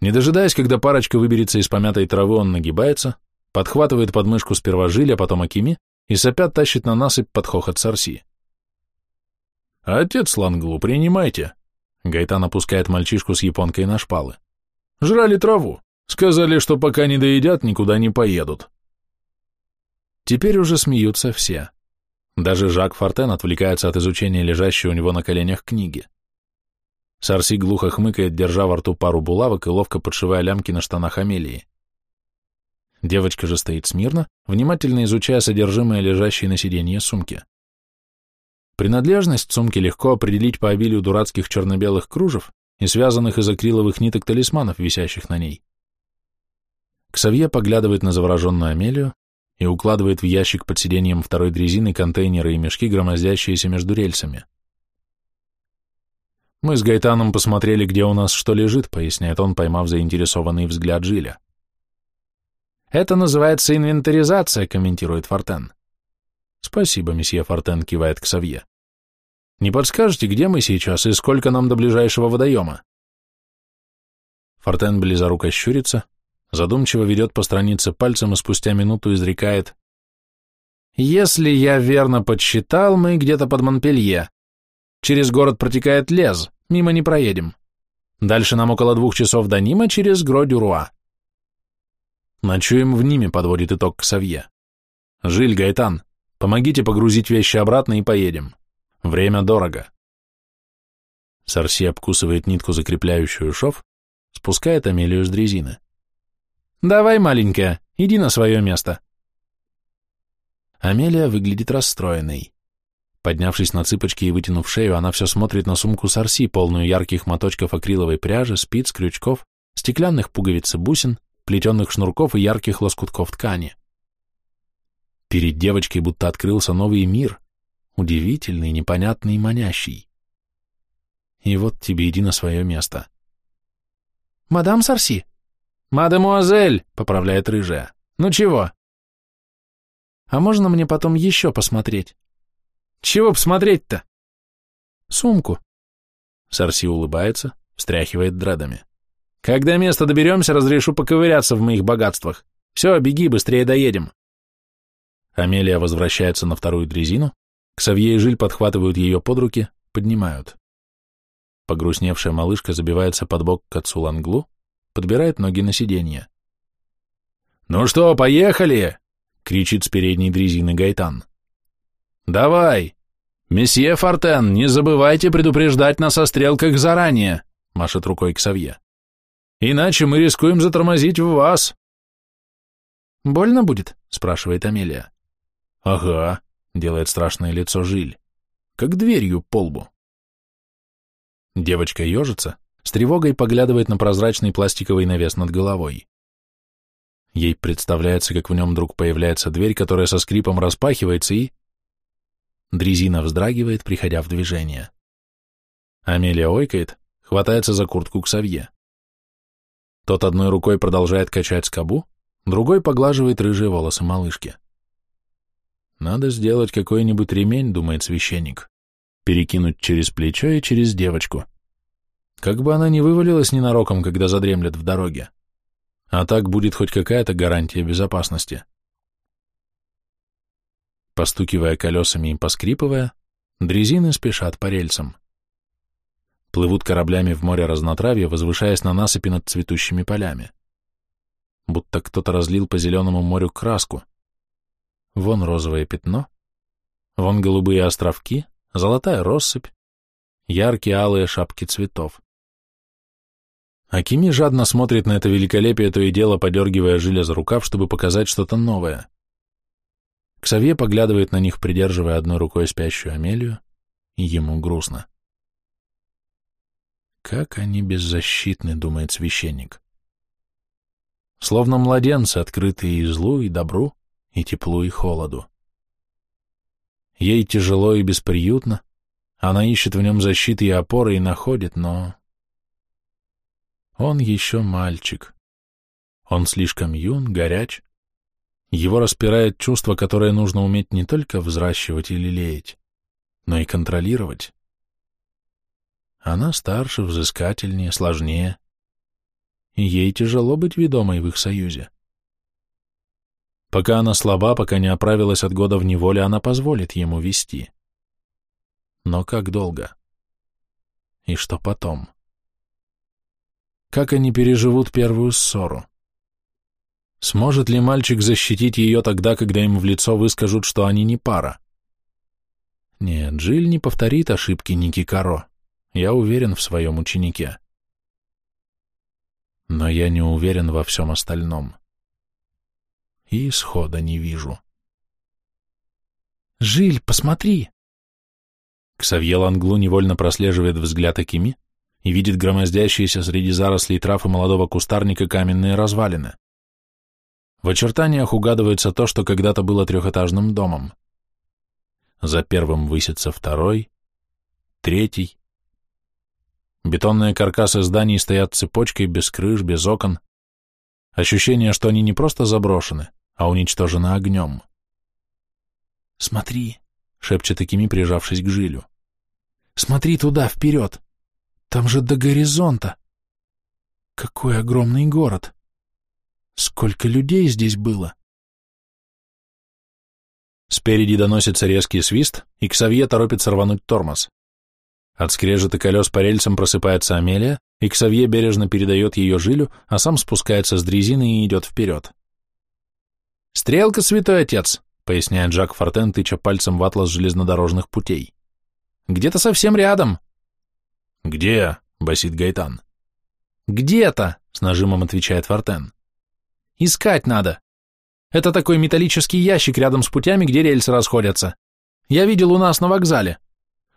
Не дожидаясь, когда парочка выберется из помятой травы, он нагибается, подхватывает подмышку сперва жиля, потом Акими и сопят тащит на насыпь под хохот Сарси. «Отец Ланглу, принимайте!» Гайтан опускает мальчишку с японкой на шпалы. «Жрали траву. Сказали, что пока не доедят, никуда не поедут». Теперь уже смеются все. Даже Жак Фортен отвлекается от изучения лежащей у него на коленях книги. Сарси глухо хмыкает, держа во рту пару булавок и ловко подшивая лямки на штанах Амелии. Девочка же стоит смирно, внимательно изучая содержимое лежащей на сиденье сумки. Принадлежность сумки легко определить по обилию дурацких черно-белых кружев и связанных из акриловых ниток талисманов, висящих на ней. Ксавье поглядывает на завороженную Амелию и укладывает в ящик под сиденьем второй дрезины контейнеры и мешки, громоздящиеся между рельсами. «Мы с Гайтаном посмотрели, где у нас что лежит», — поясняет он, поймав заинтересованный взгляд Жиля. «Это называется инвентаризация», — комментирует Фортен. «Спасибо, месье Фортен», — кивает к Савье. «Не подскажете, где мы сейчас и сколько нам до ближайшего водоема?» Фортен близоруко щурится, задумчиво ведет по странице пальцем и спустя минуту изрекает «Если я верно подсчитал, мы где-то под Монпелье. Через город протекает лес, мимо не проедем. Дальше нам около двух часов до Нима через Гро-Дюруа». «Ночуем в Ниме», — подводит итог Ксавье. «Жиль, Гайтан, Помогите погрузить вещи обратно и поедем. Время дорого. Сарси обкусывает нитку, закрепляющую шов, спускает Амелию с дрезины. «Давай, маленькая, иди на свое место». Амелия выглядит расстроенной. Поднявшись на цыпочки и вытянув шею, она все смотрит на сумку Сарси, полную ярких моточков акриловой пряжи, спиц, крючков, стеклянных пуговиц и бусин, плетенных шнурков и ярких лоскутков ткани. Перед девочкой будто открылся новый мир, удивительный, непонятный и манящий. И вот тебе иди на свое место. «Мадам Сарси!» «Мадемуазель!» — поправляет рыжая. «Ну чего?» «А можно мне потом еще посмотреть?» «Чего посмотреть-то?» «Сумку». Сарси улыбается, встряхивает дредами. «Когда место доберемся, разрешу поковыряться в моих богатствах. Все, беги, быстрее доедем». Амелия возвращается на вторую дрезину, Ксавье и Жиль подхватывают ее под руки, поднимают. Погрустневшая малышка забивается под бок к отцу Ланглу, подбирает ноги на сиденье. «Ну что, поехали!» — кричит с передней дрезины Гайтан. «Давай! Месье Фортен, не забывайте предупреждать нас о стрелках заранее!» — машет рукой Ксавье. «Иначе мы рискуем затормозить в вас!» «Больно будет?» — спрашивает Амелия. «Ага», — делает страшное лицо Жиль, как дверью по лбу. Девочка ежится, с тревогой поглядывает на прозрачный пластиковый навес над головой. Ей представляется, как в нем вдруг появляется дверь, которая со скрипом распахивается и... Дрезина вздрагивает, приходя в движение. Амелия ойкает, хватается за куртку к Савье. Тот одной рукой продолжает качать скобу, другой поглаживает рыжие волосы малышки. Надо сделать какой-нибудь ремень, думает священник, перекинуть через плечо и через девочку. Как бы она ни вывалилась ненароком, когда задремлет в дороге. А так будет хоть какая-то гарантия безопасности. Постукивая колесами и поскрипывая, дрезины спешат по рельсам. Плывут кораблями в море разнотравья, возвышаясь на насыпи над цветущими полями. Будто кто-то разлил по зеленому морю краску — Вон розовое пятно, вон голубые островки, золотая россыпь, яркие алые шапки цветов. Акими жадно смотрит на это великолепие, то и дело подергивая железо рукав, чтобы показать что-то новое. Ксавье поглядывает на них, придерживая одной рукой спящую Амелию, и ему грустно. Как они беззащитны, думает священник. Словно младенцы, открытые и злу, и добру, и теплу, и холоду. Ей тяжело и бесприютно, она ищет в нем защиты и опоры и находит, но... Он еще мальчик. Он слишком юн, горяч. Его распирает чувство, которое нужно уметь не только взращивать или леять, но и контролировать. Она старше, взыскательнее, сложнее. ей тяжело быть ведомой в их союзе. Пока она слаба, пока не оправилась от года в неволе, она позволит ему вести. Но как долго? И что потом? Как они переживут первую ссору? Сможет ли мальчик защитить ее тогда, когда им в лицо выскажут, что они не пара? Нет, Джиль не повторит ошибки Ники Каро. Я уверен в своем ученике. Но я не уверен во всем остальном и исхода не вижу. «Жиль, посмотри!» Ксавье Ланглу невольно прослеживает взгляд Акими и видит громоздящиеся среди зарослей трав и молодого кустарника каменные развалины. В очертаниях угадывается то, что когда-то было трехэтажным домом. За первым высится второй, третий. Бетонные каркасы зданий стоят цепочкой, без крыш, без окон. Ощущение, что они не просто заброшены, а уничтожена огнем. «Смотри», — шепчет Акими, прижавшись к жилю. «Смотри туда, вперед! Там же до горизонта! Какой огромный город! Сколько людей здесь было!» Спереди доносится резкий свист, и Ксавье торопится рвануть тормоз. От скрежета колес по рельсам просыпается Амелия, и Ксавье бережно передает ее жилю, а сам спускается с дрезины и идет вперед. «Стрелка, святой отец», — поясняет Жак Фортен, тыча пальцем в атлас железнодорожных путей. «Где-то совсем рядом». «Где?» — басит Гайтан. «Где-то», — с нажимом отвечает Фортен. «Искать надо. Это такой металлический ящик рядом с путями, где рельсы расходятся. Я видел у нас на вокзале.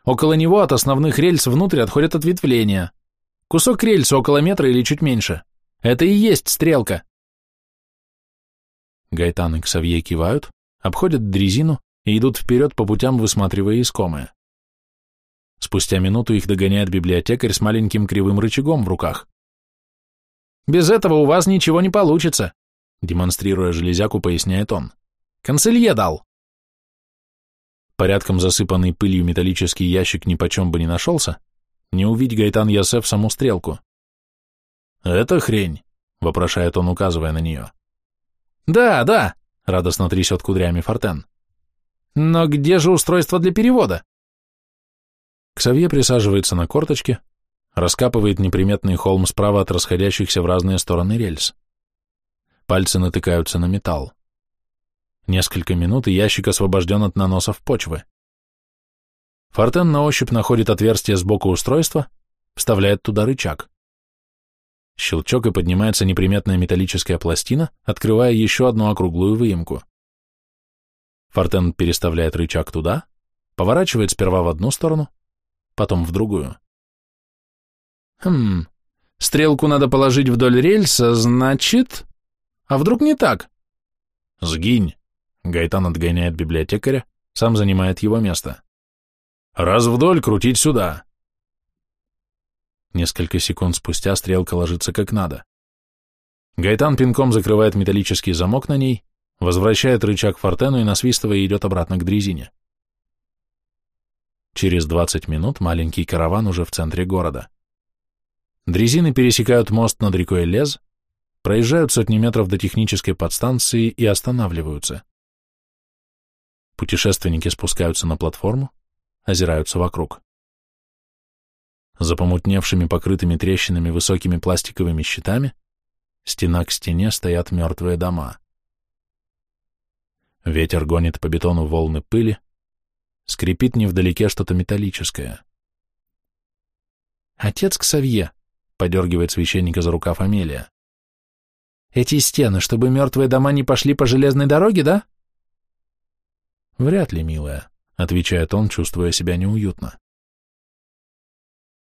Около него от основных рельс внутрь отходят ответвления. Кусок рельса около метра или чуть меньше. Это и есть стрелка. Гайтан и Ксавье кивают, обходят дрезину и идут вперед по путям, высматривая искомое. Спустя минуту их догоняет библиотекарь с маленьким кривым рычагом в руках. «Без этого у вас ничего не получится», демонстрируя железяку, поясняет он. «Канцелье дал». Порядком засыпанный пылью металлический ящик нипочем бы не нашелся, не увидь Гайтан Ясеф саму стрелку. «Это хрень», — вопрошает он, указывая на нее. «Да, да», — радостно трясет кудрями Фортен. «Но где же устройство для перевода?» Ксавье присаживается на корточке, раскапывает неприметный холм справа от расходящихся в разные стороны рельс. Пальцы натыкаются на металл. Несколько минут, и ящик освобожден от наносов почвы. Фортен на ощупь находит отверстие сбоку устройства, вставляет туда рычаг. Щелчок и поднимается неприметная металлическая пластина, открывая еще одну округлую выемку. Фортен переставляет рычаг туда, поворачивает сперва в одну сторону, потом в другую. Хм, стрелку надо положить вдоль рельса, значит... А вдруг не так? Сгинь. Гайтан отгоняет библиотекаря, сам занимает его место. Раз вдоль крутить сюда. Несколько секунд спустя стрелка ложится как надо. Гайтан пинком закрывает металлический замок на ней, возвращает рычаг фортену и, насвистывая, идет обратно к дрезине. Через 20 минут маленький караван уже в центре города. Дрезины пересекают мост над рекой Лез, проезжают сотни метров до технической подстанции и останавливаются. Путешественники спускаются на платформу, озираются вокруг. За помутневшими, покрытыми трещинами высокими пластиковыми щитами, стена к стене стоят мертвые дома. Ветер гонит по бетону волны пыли, скрипит невдалеке что-то металлическое. «Отец Ксавье», — подергивает священника за рукав Амелия. «Эти стены, чтобы мертвые дома не пошли по железной дороге, да?» «Вряд ли, милая», — отвечает он, чувствуя себя неуютно.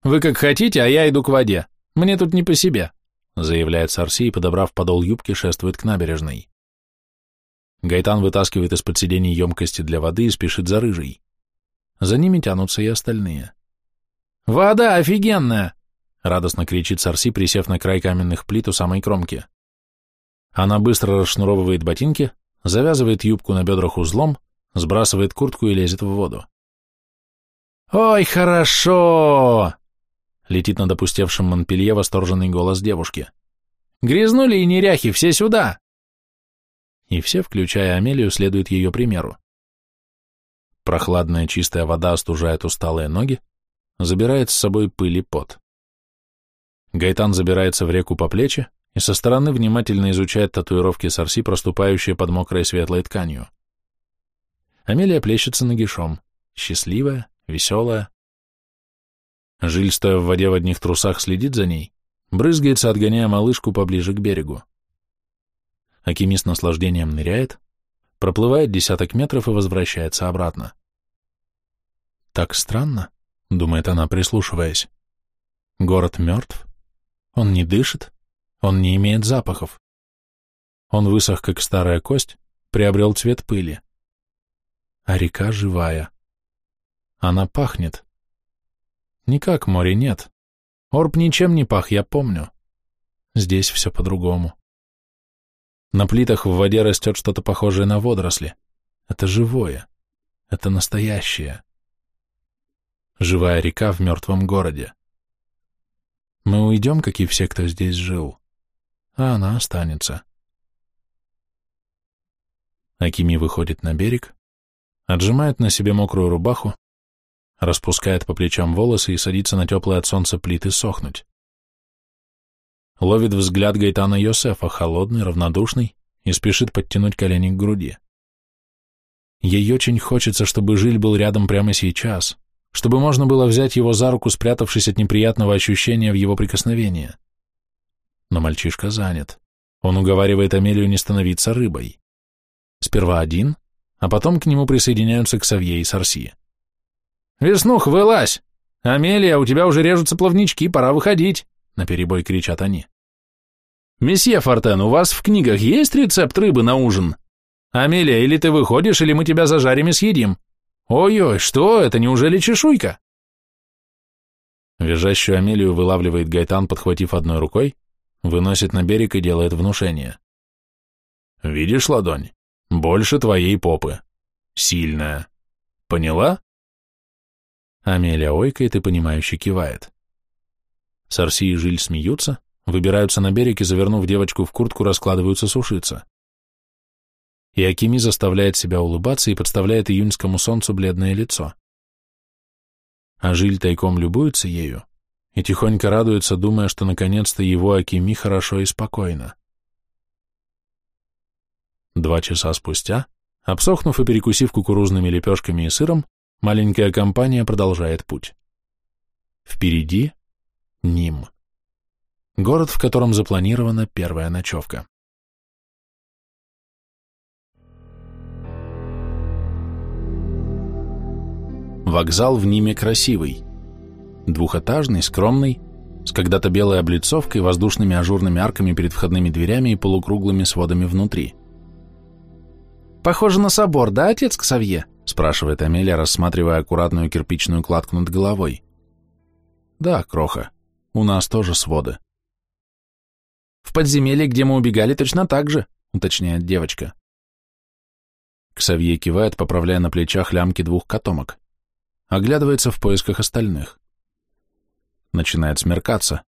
«Вы как хотите, а я иду к воде. Мне тут не по себе», заявляет Сарси и, подобрав подол юбки, шествует к набережной. Гайтан вытаскивает из-под сидений емкости для воды и спешит за рыжей. За ними тянутся и остальные. «Вода офигенная!» — радостно кричит Сарси, присев на край каменных плит у самой кромки. Она быстро расшнуровывает ботинки, завязывает юбку на бедрах узлом, сбрасывает куртку и лезет в воду. «Ой, хорошо!» Летит над опустевшим Монпелье восторженный голос девушки. Грязнули и неряхи, все сюда!» И все, включая Амелию, следуют ее примеру. Прохладная чистая вода остужает усталые ноги, забирает с собой пыль и пот. Гайтан забирается в реку по плечи и со стороны внимательно изучает татуировки сорси, проступающие под мокрой светлой тканью. Амелия плещется нагишом, счастливая, веселая. Жиль, стоя в воде в одних трусах, следит за ней, брызгается, отгоняя малышку поближе к берегу. Акими с наслаждением ныряет, проплывает десяток метров и возвращается обратно. Так странно, думает она, прислушиваясь. Город мертв, он не дышит, он не имеет запахов. Он высох, как старая кость, приобрел цвет пыли. А река живая. Она пахнет. Никак море нет. Орб ничем не пах, я помню. Здесь все по-другому. На плитах в воде растет что-то похожее на водоросли. Это живое. Это настоящее. Живая река в мертвом городе. Мы уйдем, как и все, кто здесь жил, а она останется. Акими выходит на берег, отжимает на себе мокрую рубаху, распускает по плечам волосы и садится на теплые от солнца плиты сохнуть. Ловит взгляд Гайтана Йосефа, холодный, равнодушный, и спешит подтянуть колени к груди. Ей очень хочется, чтобы Жиль был рядом прямо сейчас, чтобы можно было взять его за руку, спрятавшись от неприятного ощущения в его прикосновении. Но мальчишка занят. Он уговаривает Амелию не становиться рыбой. Сперва один, а потом к нему присоединяются Ксавье и Сарси. «Веснух, вылазь! Амелия, у тебя уже режутся плавнички, пора выходить!» — наперебой кричат они. «Месье Фортен, у вас в книгах есть рецепт рыбы на ужин? Амелия, или ты выходишь, или мы тебя зажарим и съедим. Ой-ой, что это, неужели чешуйка? Визжащую Амелию вылавливает Гайтан, подхватив одной рукой, выносит на берег и делает внушение. Видишь ладонь? Больше твоей попы. Сильная. Поняла? Амелия ойкает и понимающе кивает. Сарси и Жиль смеются, выбираются на берег и, завернув девочку в куртку, раскладываются сушиться и Акими заставляет себя улыбаться и подставляет июньскому солнцу бледное лицо. А Жиль тайком любуется ею и тихонько радуется, думая, что наконец-то его Акими хорошо и спокойно. Два часа спустя, обсохнув и перекусив кукурузными лепешками и сыром, маленькая компания продолжает путь. Впереди Ним. Город, в котором запланирована первая ночевка. Вокзал в Ниме красивый. Двухэтажный, скромный, с когда-то белой облицовкой, воздушными ажурными арками перед входными дверями и полукруглыми сводами внутри. «Похоже на собор, да, отец Ксавье?» — спрашивает Амелия, рассматривая аккуратную кирпичную кладку над головой. «Да, Кроха, у нас тоже своды». «В подземелье, где мы убегали, точно так же», — уточняет девочка. Ксавье кивает, поправляя на плечах лямки двух котомок оглядывается в поисках остальных. Начинает смеркаться,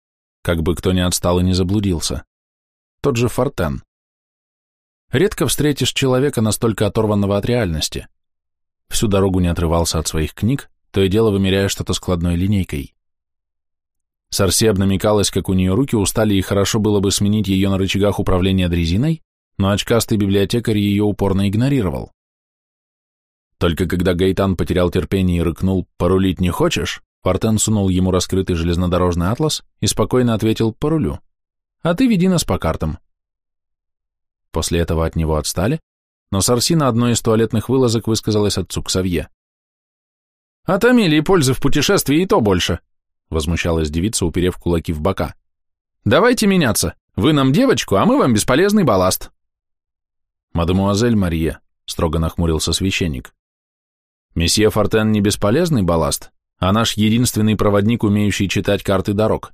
как бы кто ни отстал и не заблудился. Тот же Фортен. Редко встретишь человека, настолько оторванного от реальности. Всю дорогу не отрывался от своих книг, то и дело вымеряя что-то складной линейкой. Сарси намекалась, как у нее руки устали, и хорошо было бы сменить ее на рычагах управления дрезиной, но очкастый библиотекарь ее упорно игнорировал. Только когда Гайтан потерял терпение и рыкнул «Порулить не хочешь?», Фортен сунул ему раскрытый железнодорожный атлас и спокойно ответил «Порулю». «А ты веди нас по картам». После этого от него отстали, но Сарси на одной из туалетных вылазок высказалась отцу Ксавье. «От Амелии пользы в путешествии и то больше», возмущалась девица, уперев кулаки в бока. «Давайте меняться. Вы нам девочку, а мы вам бесполезный балласт». «Мадемуазель Мария», — строго нахмурился священник, Месье Фортен не бесполезный балласт, а наш единственный проводник, умеющий читать карты дорог.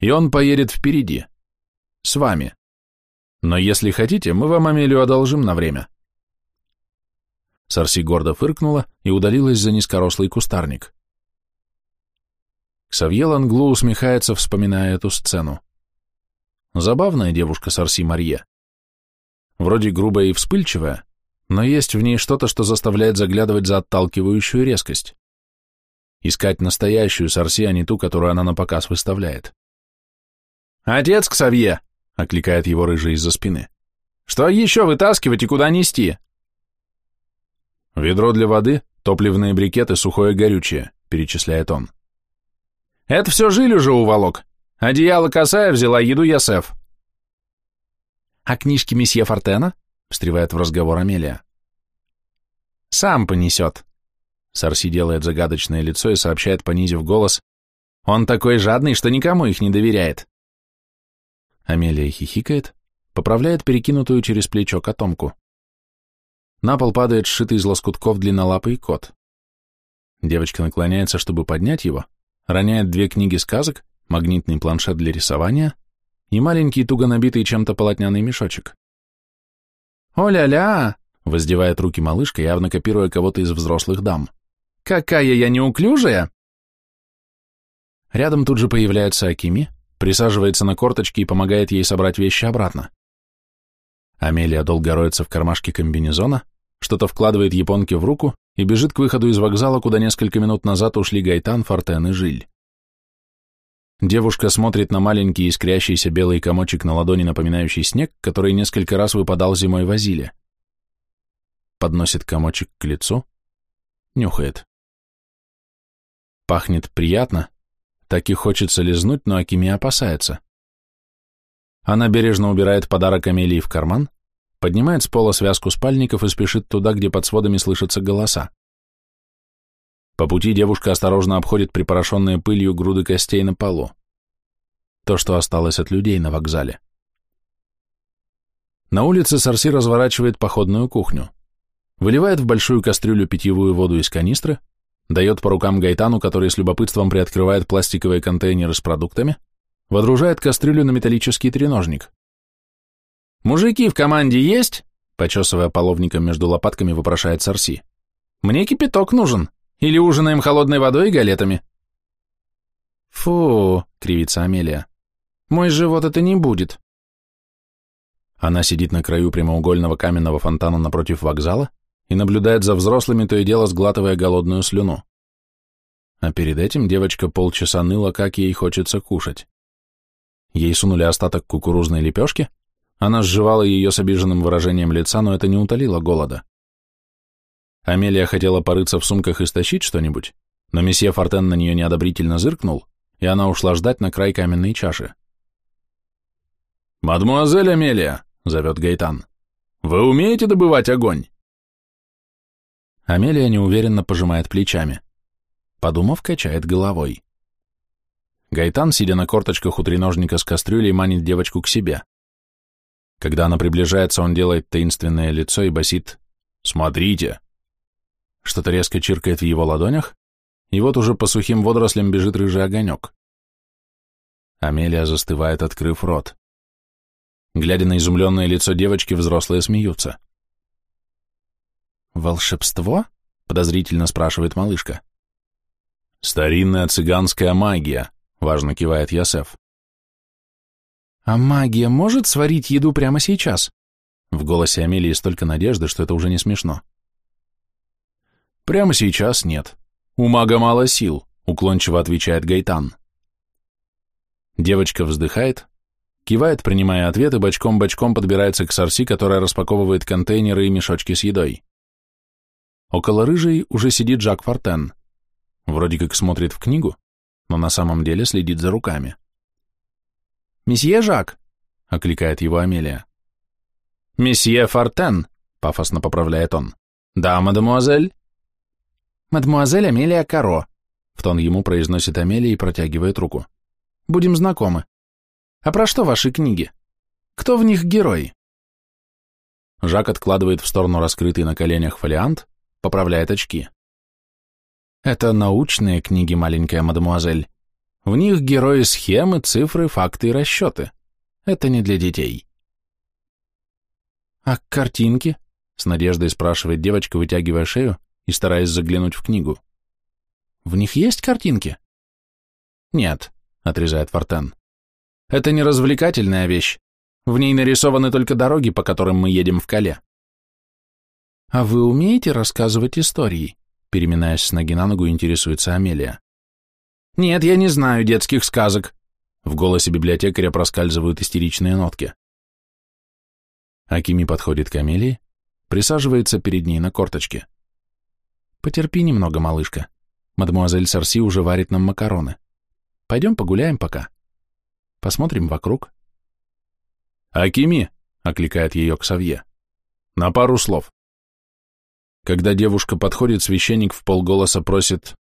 И он поедет впереди. С вами. Но если хотите, мы вам Амелию одолжим на время. Сарси гордо фыркнула и удалилась за низкорослый кустарник. Ксавье Ланглу усмехается, вспоминая эту сцену. Забавная девушка Сарси Марье. Вроде грубая и вспыльчивая, но есть в ней что-то, что заставляет заглядывать за отталкивающую резкость. Искать настоящую Сарси, а не ту, которую она на показ выставляет. «Отец Ксавье!» — окликает его рыжий из-за спины. «Что еще вытаскивать и куда нести?» «Ведро для воды, топливные брикеты, сухое горючее», — перечисляет он. «Это все жиль уже уволок. Одеяло косая взяла, еду Ясеф». «А книжки месье Фортена?» — встревает в разговор Амелия. «Сам понесет». Сарси делает загадочное лицо и сообщает, понизив голос, «Он такой жадный, что никому их не доверяет». Амелия хихикает, поправляет перекинутую через плечо котомку. На пол падает сшитый из лоскутков длиннолапый кот. Девочка наклоняется, чтобы поднять его, роняет две книги сказок, магнитный планшет для рисования и маленький туго набитый чем-то полотняный мешочек. «О-ля-ля!» — воздевает руки малышка, явно копируя кого-то из взрослых дам. «Какая я неуклюжая!» Рядом тут же появляется Акими, присаживается на корточки и помогает ей собрать вещи обратно. Амелия долго роется в кармашке комбинезона, что-то вкладывает японке в руку и бежит к выходу из вокзала, куда несколько минут назад ушли Гайтан, Фортен и Жиль. Девушка смотрит на маленький искрящийся белый комочек на ладони, напоминающий снег, который несколько раз выпадал зимой в Азиле. Подносит комочек к лицу, нюхает. Пахнет приятно, так и хочется лизнуть, но Акими опасается. Она бережно убирает подарок Амелии в карман, поднимает с пола связку спальников и спешит туда, где под сводами слышатся голоса. По пути девушка осторожно обходит припорошенные пылью груды костей на полу. То, что осталось от людей на вокзале. На улице Сарси разворачивает походную кухню. Выливает в большую кастрюлю питьевую воду из канистры, дает по рукам Гайтану, который с любопытством приоткрывает пластиковые контейнеры с продуктами, водружает кастрюлю на металлический треножник. «Мужики в команде есть?» Почесывая половником между лопатками, вопрошает Сарси. «Мне кипяток нужен. Или ужинаем холодной водой и галетами?» «Фу!» — кривится Амелия. «Мой живот это не будет». Она сидит на краю прямоугольного каменного фонтана напротив вокзала и наблюдает за взрослыми, то и дело сглатывая голодную слюну. А перед этим девочка полчаса ныла, как ей хочется кушать. Ей сунули остаток кукурузной лепешки, она сживала ее с обиженным выражением лица, но это не утолило голода. Амелия хотела порыться в сумках и стащить что-нибудь, но месье Фортен на нее неодобрительно зыркнул, и она ушла ждать на край каменной чаши. «Мадмуазель Амелия», — зовет Гайтан, — «вы умеете добывать огонь?» Амелия неуверенно пожимает плечами. Подумав, качает головой. Гайтан, сидя на корточках у треножника с кастрюлей, манит девочку к себе. Когда она приближается, он делает таинственное лицо и басит «Смотрите!» Что-то резко чиркает в его ладонях, и вот уже по сухим водорослям бежит рыжий огонек. Амелия застывает, открыв рот. Глядя на изумленное лицо девочки, взрослые смеются. «Волшебство?» — подозрительно спрашивает малышка. «Старинная цыганская магия», — важно кивает Ясеф. «А магия может сварить еду прямо сейчас?» В голосе Амелии столько надежды, что это уже не смешно. Прямо сейчас нет. У мага мало сил, уклончиво отвечает Гайтан. Девочка вздыхает, кивает, принимая ответ, и бочком-бочком подбирается к Сарси, которая распаковывает контейнеры и мешочки с едой. Около рыжей уже сидит Жак Фортен. Вроде как смотрит в книгу, но на самом деле следит за руками. «Месье Жак!» — окликает его Амелия. «Месье Фортен!» — пафосно поправляет он. «Да, мадемуазель?» «Мадемуазель Амелия Каро», — в тон ему произносит Амелия и протягивает руку. «Будем знакомы. А про что ваши книги? Кто в них герой?» Жак откладывает в сторону раскрытый на коленях фолиант, поправляет очки. «Это научные книги, маленькая мадемуазель. В них герои схемы, цифры, факты и расчеты. Это не для детей». «А картинки?» — с надеждой спрашивает девочка, вытягивая шею и стараясь заглянуть в книгу. «В них есть картинки?» «Нет», — отрезает Фортен. Это не развлекательная вещь. В ней нарисованы только дороги, по которым мы едем в Кале. А вы умеете рассказывать истории? Переминаясь с ноги на ногу, интересуется Амелия. Нет, я не знаю детских сказок. В голосе библиотекаря проскальзывают истеричные нотки. Акими подходит к Амелии, присаживается перед ней на корточке. Потерпи немного, малышка. Мадемуазель Сарси уже варит нам макароны. Пойдем погуляем пока. Посмотрим вокруг. «Акими!» — окликает ее Ксавье. «На пару слов». Когда девушка подходит, священник в полголоса просит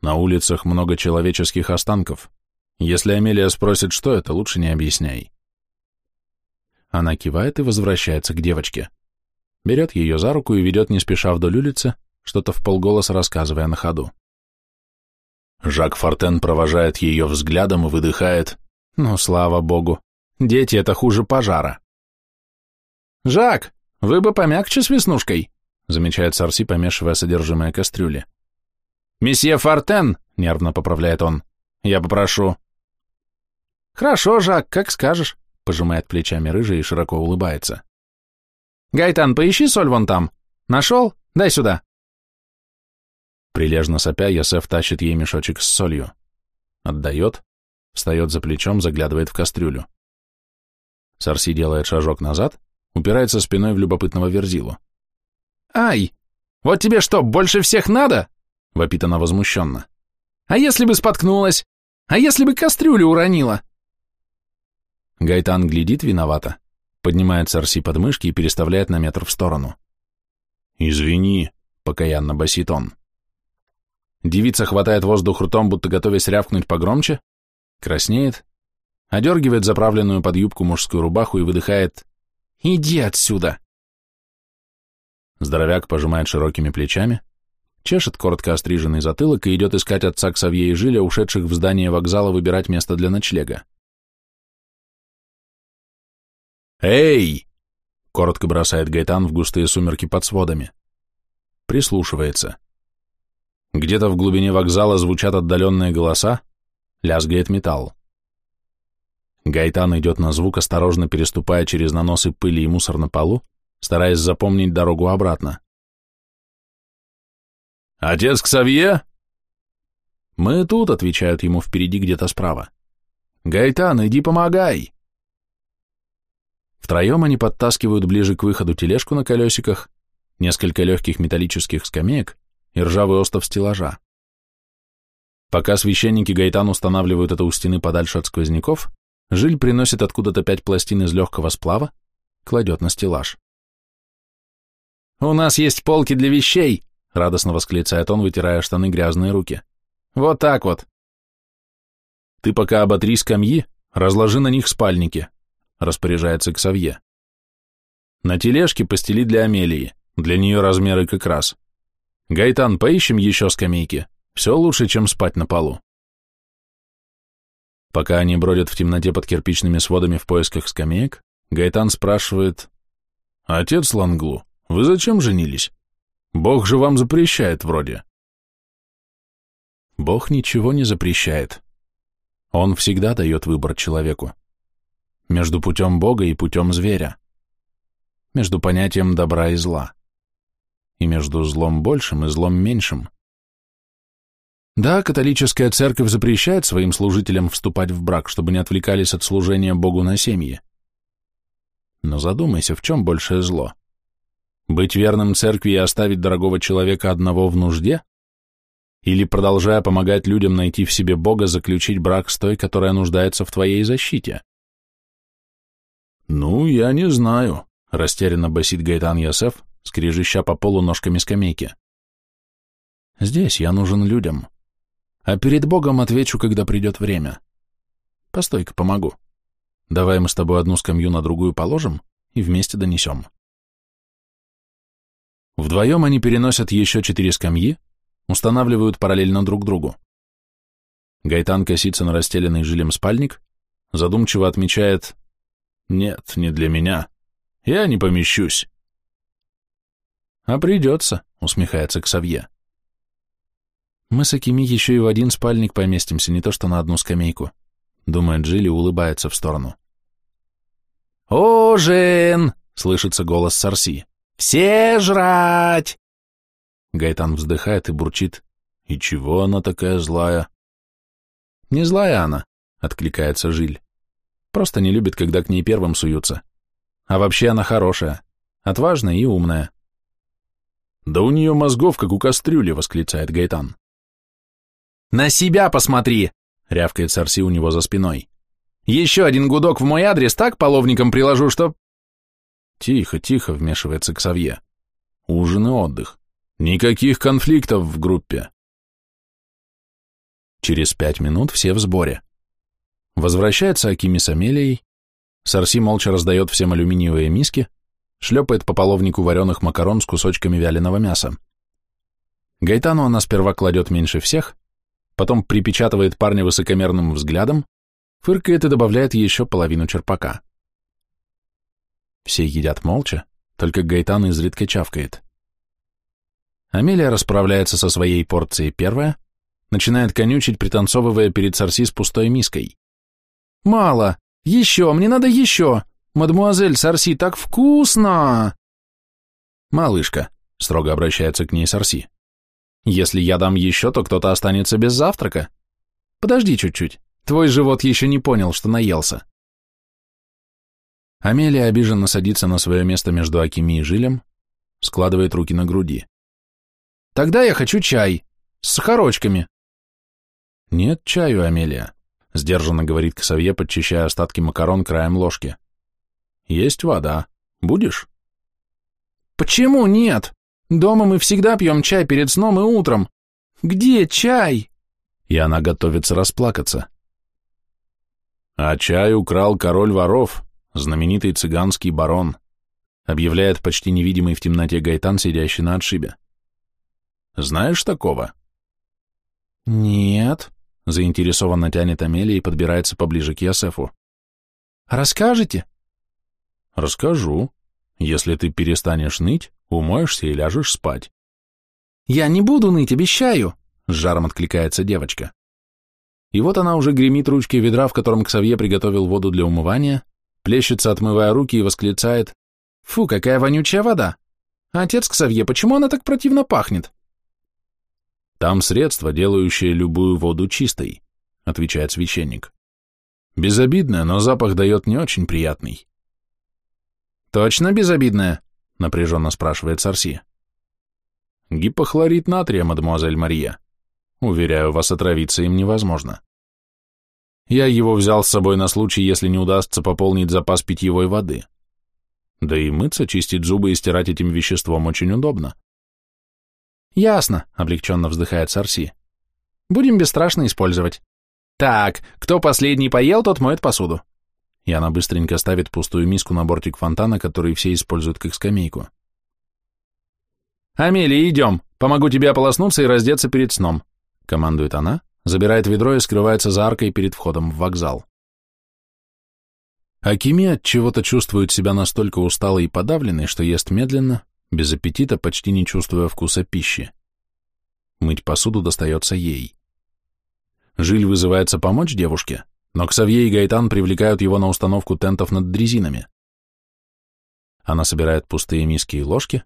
«На улицах много человеческих останков. Если Амелия спросит, что это, лучше не объясняй». Она кивает и возвращается к девочке. Берет ее за руку и ведет не спеша вдоль улицы, что-то в полголоса рассказывая на ходу. Жак Фортен провожает ее взглядом и выдыхает «Ну, слава богу, дети — это хуже пожара». «Жак, вы бы помягче с веснушкой», замечает Сарси, помешивая содержимое кастрюли. «Месье Фортен», — нервно поправляет он, — «я попрошу». «Хорошо, Жак, как скажешь», — пожимает плечами рыжий и широко улыбается. «Гайтан, поищи соль вон там. Нашел? Дай сюда». Прилежно сопя, Ясеф тащит ей мешочек с солью. Отдает, встает за плечом, заглядывает в кастрюлю. Сарси делает шажок назад, упирается спиной в любопытного верзилу. «Ай! Вот тебе что, больше всех надо?» — вопит она возмущенно. «А если бы споткнулась? А если бы кастрюлю уронила?» Гайтан глядит виновато, поднимает Сарси под мышки и переставляет на метр в сторону. «Извини», — покаянно басит он. Девица хватает воздух ртом, будто готовясь рявкнуть погромче, краснеет, одергивает заправленную под юбку мужскую рубаху и выдыхает «Иди отсюда!» Здоровяк пожимает широкими плечами, чешет коротко остриженный затылок и идет искать отца Ксавье и Жиля, ушедших в здание вокзала выбирать место для ночлега. «Эй!» — коротко бросает Гайтан в густые сумерки под сводами. Прислушивается. Где-то в глубине вокзала звучат отдаленные голоса, лязгает металл. Гайтан идет на звук, осторожно переступая через наносы пыли и мусор на полу, стараясь запомнить дорогу обратно. «Отец Ксавье?» «Мы тут», — отвечают ему впереди где-то справа. «Гайтан, иди помогай!» Втроем они подтаскивают ближе к выходу тележку на колесиках, несколько легких металлических скамеек и ржавый остов стеллажа. Пока священники Гайтан устанавливают это у стены подальше от сквозняков, Жиль приносит откуда-то пять пластин из легкого сплава, кладет на стеллаж. «У нас есть полки для вещей!» — радостно восклицает он, вытирая штаны грязные руки. «Вот так вот!» «Ты пока оботри скамьи, разложи на них спальники», — распоряжается Ксавье. «На тележке постели для Амелии, для нее размеры как раз. Гайтан, поищем еще скамейки, все лучше, чем спать на полу». Пока они бродят в темноте под кирпичными сводами в поисках скамеек, Гайтан спрашивает, «Отец Ланглу, вы зачем женились? Бог же вам запрещает вроде. Бог ничего не запрещает. Он всегда дает выбор человеку. Между путем Бога и путем зверя. Между понятием добра и зла. И между злом большим и злом меньшим. Да, католическая церковь запрещает своим служителям вступать в брак, чтобы не отвлекались от служения Богу на семьи. Но задумайся, в чем большее зло? Быть верным церкви и оставить дорогого человека одного в нужде? Или, продолжая помогать людям найти в себе Бога, заключить брак с той, которая нуждается в твоей защите? «Ну, я не знаю», — растерянно басит Гайтан Ясеф, скрежеща по полу ножками скамейки. «Здесь я нужен людям. А перед Богом отвечу, когда придет время. Постой-ка, помогу. Давай мы с тобой одну скамью на другую положим и вместе донесем». Вдвоем они переносят еще четыре скамьи, устанавливают параллельно друг другу. Гайтан косится на расстеленный жилем спальник, задумчиво отмечает «Нет, не для меня. Я не помещусь». «А придется», — усмехается Ксавье. «Мы с Акими еще и в один спальник поместимся, не то что на одну скамейку. думает Джилли, улыбается в сторону. «Ужин!» — слышится голос Сарси. «Все жрать!» Гайтан вздыхает и бурчит. «И чего она такая злая?» «Не злая она», — откликается Жиль. «Просто не любит, когда к ней первым суются. А вообще она хорошая, отважная и умная». «Да у нее мозгов, как у кастрюли», — восклицает Гайтан. «На себя посмотри!» — рявкает Сарси у него за спиной. «Еще один гудок в мой адрес так половником приложу, что...» «Тихо, тихо», — вмешивается Ксавье. «Ужин и отдых. Никаких конфликтов в группе». Через пять минут все в сборе. Возвращается Акими с Амелией. Сарси молча раздает всем алюминиевые миски, шлепает по половнику вареных макарон с кусочками вяленого мяса. Гайтану она сперва кладет меньше всех, потом припечатывает парня высокомерным взглядом, фыркает и добавляет еще половину черпака. Все едят молча, только Гайтан изредка чавкает. Амелия расправляется со своей порцией первая, начинает конючить, пританцовывая перед Сарси с пустой миской. «Мало! Еще! Мне надо еще! Мадемуазель Сарси, так вкусно!» «Малышка», — строго обращается к ней Сарси, если я дам еще, то кто-то останется без завтрака. Подожди чуть-чуть, твой живот еще не понял, что наелся. Амелия обиженно садится на свое место между Акими и Жилем, складывает руки на груди. Тогда я хочу чай, с сахарочками. Нет чаю, Амелия, сдержанно говорит Ксавье, подчищая остатки макарон краем ложки. Есть вода. Будешь? Почему нет? Дома мы всегда пьем чай перед сном и утром. Где чай?» И она готовится расплакаться. «А чай украл король воров, знаменитый цыганский барон», объявляет почти невидимый в темноте Гайтан, сидящий на отшибе. «Знаешь такого?» «Нет», — заинтересованно тянет Амелия и подбирается поближе к Ясефу. «Расскажете?» «Расскажу, если ты перестанешь ныть Умоешься и ляжешь спать. «Я не буду ныть, обещаю!» — с жаром откликается девочка. И вот она уже гремит ручкой ведра, в котором Ксавье приготовил воду для умывания, плещется, отмывая руки, и восклицает «Фу, какая вонючая вода! Отец Ксавье, почему она так противно пахнет?» «Там средство, делающее любую воду чистой», — отвечает священник. «Безобидное, но запах дает не очень приятный». «Точно безобидное?» — напряженно спрашивает Сарси. «Гипохлорид натрия, мадемуазель Мария. Уверяю вас, отравиться им невозможно. Я его взял с собой на случай, если не удастся пополнить запас питьевой воды. Да и мыться, чистить зубы и стирать этим веществом очень удобно». «Ясно», — облегченно вздыхает Сарси. «Будем бесстрашно использовать. Так, кто последний поел, тот моет посуду и она быстренько ставит пустую миску на бортик фонтана, который все используют как скамейку. «Амелия, идем, помогу тебе ополоснуться и раздеться перед сном», — командует она, забирает ведро и скрывается за аркой перед входом в вокзал. Акими от чего-то чувствует себя настолько усталой и подавленной, что ест медленно, без аппетита, почти не чувствуя вкуса пищи. Мыть посуду достается ей. Жиль вызывается помочь девушке, но Ксавье и Гайтан привлекают его на установку тентов над дрезинами. Она собирает пустые миски и ложки,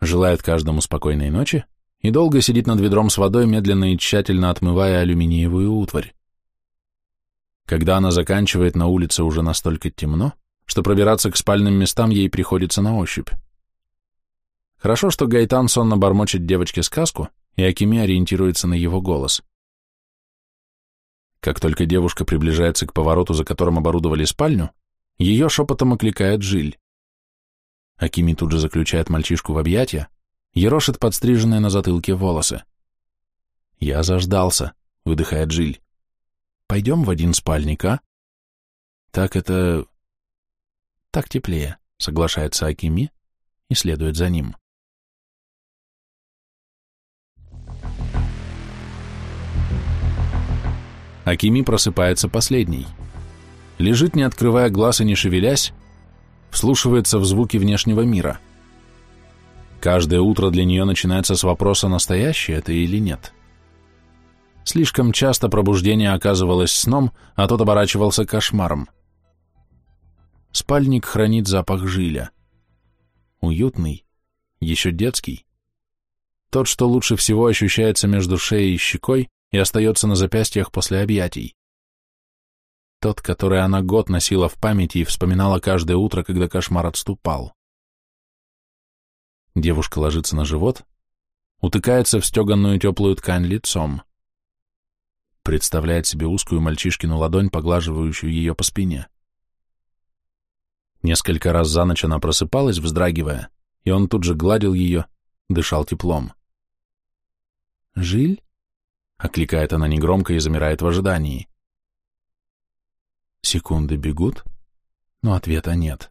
желает каждому спокойной ночи и долго сидит над ведром с водой, медленно и тщательно отмывая алюминиевую утварь. Когда она заканчивает, на улице уже настолько темно, что пробираться к спальным местам ей приходится на ощупь. Хорошо, что Гайтан сонно бормочет девочке сказку, и Акими ориентируется на его голос. Как только девушка приближается к повороту, за которым оборудовали спальню, ее шепотом окликает Жиль. Акими тут же заключает мальчишку в объятия, ерошит подстриженные на затылке волосы. «Я заждался», — выдыхает Жиль. «Пойдем в один спальник, а?» «Так это...» «Так теплее», — соглашается Акими и следует за ним. Акими просыпается последней. Лежит, не открывая глаз и не шевелясь, вслушивается в звуки внешнего мира. Каждое утро для нее начинается с вопроса, настоящее это или нет. Слишком часто пробуждение оказывалось сном, а тот оборачивался кошмаром. Спальник хранит запах жиля. Уютный, еще детский. Тот, что лучше всего ощущается между шеей и щекой и остается на запястьях после объятий. Тот, который она год носила в памяти и вспоминала каждое утро, когда кошмар отступал. Девушка ложится на живот, утыкается в стеганную теплую ткань лицом. Представляет себе узкую мальчишкину ладонь, поглаживающую ее по спине. Несколько раз за ночь она просыпалась, вздрагивая, и он тут же гладил ее, дышал теплом. «Жиль?» — окликает она негромко и замирает в ожидании. Секунды бегут, но ответа нет.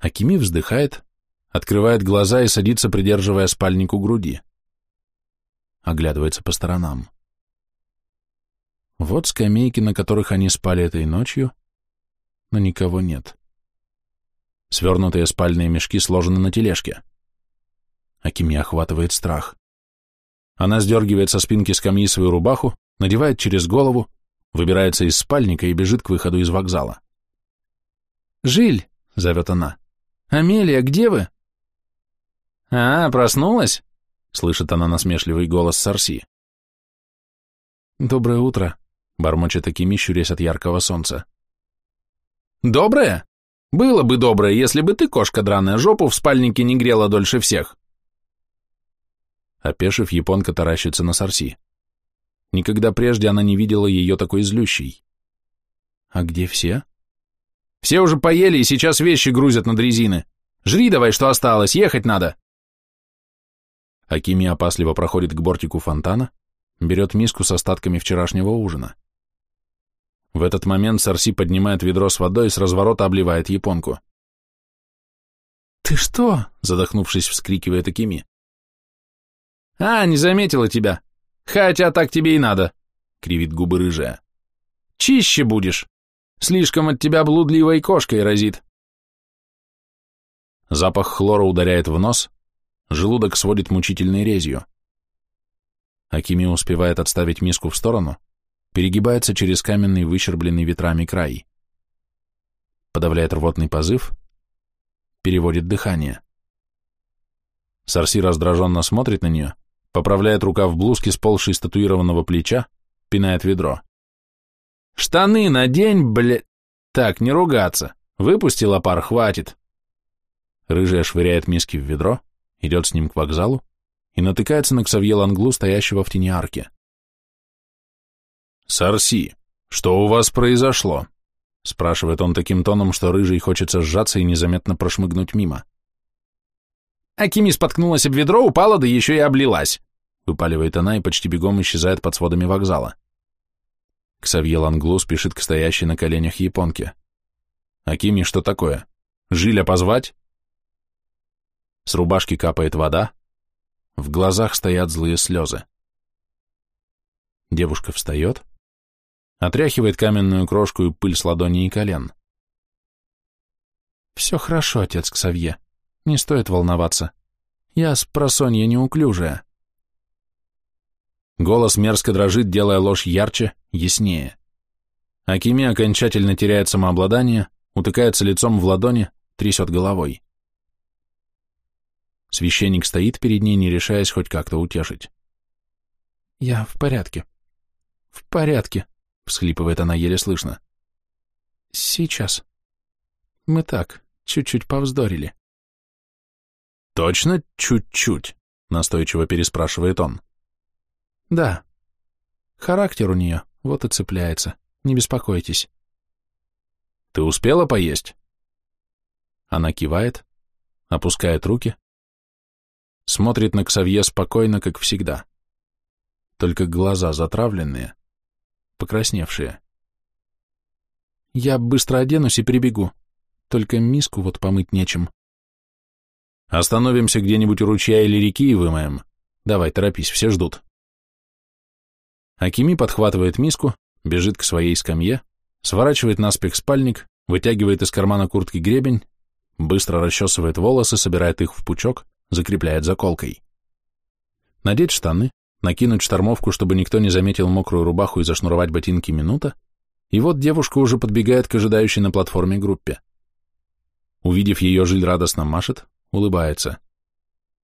Акими вздыхает, открывает глаза и садится, придерживая спальник у груди. Оглядывается по сторонам. Вот скамейки, на которых они спали этой ночью, но никого нет. Свернутые спальные мешки сложены на тележке. Акими охватывает страх. Она сдергивает со спинки скамьи свою рубаху, надевает через голову, выбирается из спальника и бежит к выходу из вокзала. «Жиль!» — зовет она. «Амелия, где вы?» «А, проснулась?» — слышит она насмешливый голос Сарси. «Доброе утро», — бормочет Акими, щурясь от яркого солнца. «Доброе? Было бы доброе, если бы ты, кошка драная, жопу в спальнике не грела дольше всех». Опешив, японка таращится на Сарси. Никогда прежде она не видела ее такой злющей. «А где все?» «Все уже поели и сейчас вещи грузят над резины. Жри давай, что осталось, ехать надо!» Акими опасливо проходит к бортику фонтана, берет миску с остатками вчерашнего ужина. В этот момент Сарси поднимает ведро с водой и с разворота обливает японку. «Ты что?» — задохнувшись, вскрикивает Акими. «А, не заметила тебя. Хотя так тебе и надо», — кривит губы рыжая. «Чище будешь. Слишком от тебя блудливой кошкой разит». Запах хлора ударяет в нос, желудок сводит мучительной резью. Акими успевает отставить миску в сторону, перегибается через каменный выщербленный ветрами край. Подавляет рвотный позыв, переводит дыхание. Сарси раздраженно смотрит на нее, поправляет рукав блузки с полшей статуированного плеча, пинает ведро. «Штаны надень, бля...» «Так, не ругаться. Выпустила пар, хватит». Рыжая швыряет миски в ведро, идет с ним к вокзалу и натыкается на Ксавье Ланглу, стоящего в тени арки. «Сарси, что у вас произошло?» — спрашивает он таким тоном, что рыжий хочется сжаться и незаметно прошмыгнуть мимо. Акими споткнулась об ведро, упала, да еще и облилась. Выпаливает она и почти бегом исчезает под сводами вокзала. Ксавье Ланглу спешит к стоящей на коленях японке. «Акими, что такое? Жиля позвать?» С рубашки капает вода, в глазах стоят злые слезы. Девушка встает, отряхивает каменную крошку и пыль с ладони и колен. «Все хорошо, отец Ксавье», не стоит волноваться. Я с просонья неуклюжая. Голос мерзко дрожит, делая ложь ярче, яснее. Акими окончательно теряет самообладание, утыкается лицом в ладони, трясет головой. Священник стоит перед ней, не решаясь хоть как-то утешить. «Я в порядке. В порядке», — всхлипывает она еле слышно. «Сейчас. Мы так, чуть-чуть повздорили». «Точно чуть-чуть?» — настойчиво переспрашивает он. «Да. Характер у нее, вот и цепляется. Не беспокойтесь». «Ты успела поесть?» Она кивает, опускает руки, смотрит на Ксавье спокойно, как всегда. Только глаза затравленные, покрасневшие. «Я быстро оденусь и прибегу. Только миску вот помыть нечем». Остановимся где-нибудь у ручья или реки и вымоем. Давай, торопись, все ждут. Акими подхватывает миску, бежит к своей скамье, сворачивает наспех спальник, вытягивает из кармана куртки гребень, быстро расчесывает волосы, собирает их в пучок, закрепляет заколкой. Надеть штаны, накинуть штормовку, чтобы никто не заметил мокрую рубаху и зашнуровать ботинки минута, и вот девушка уже подбегает к ожидающей на платформе группе. Увидев ее, Жиль радостно машет, улыбается.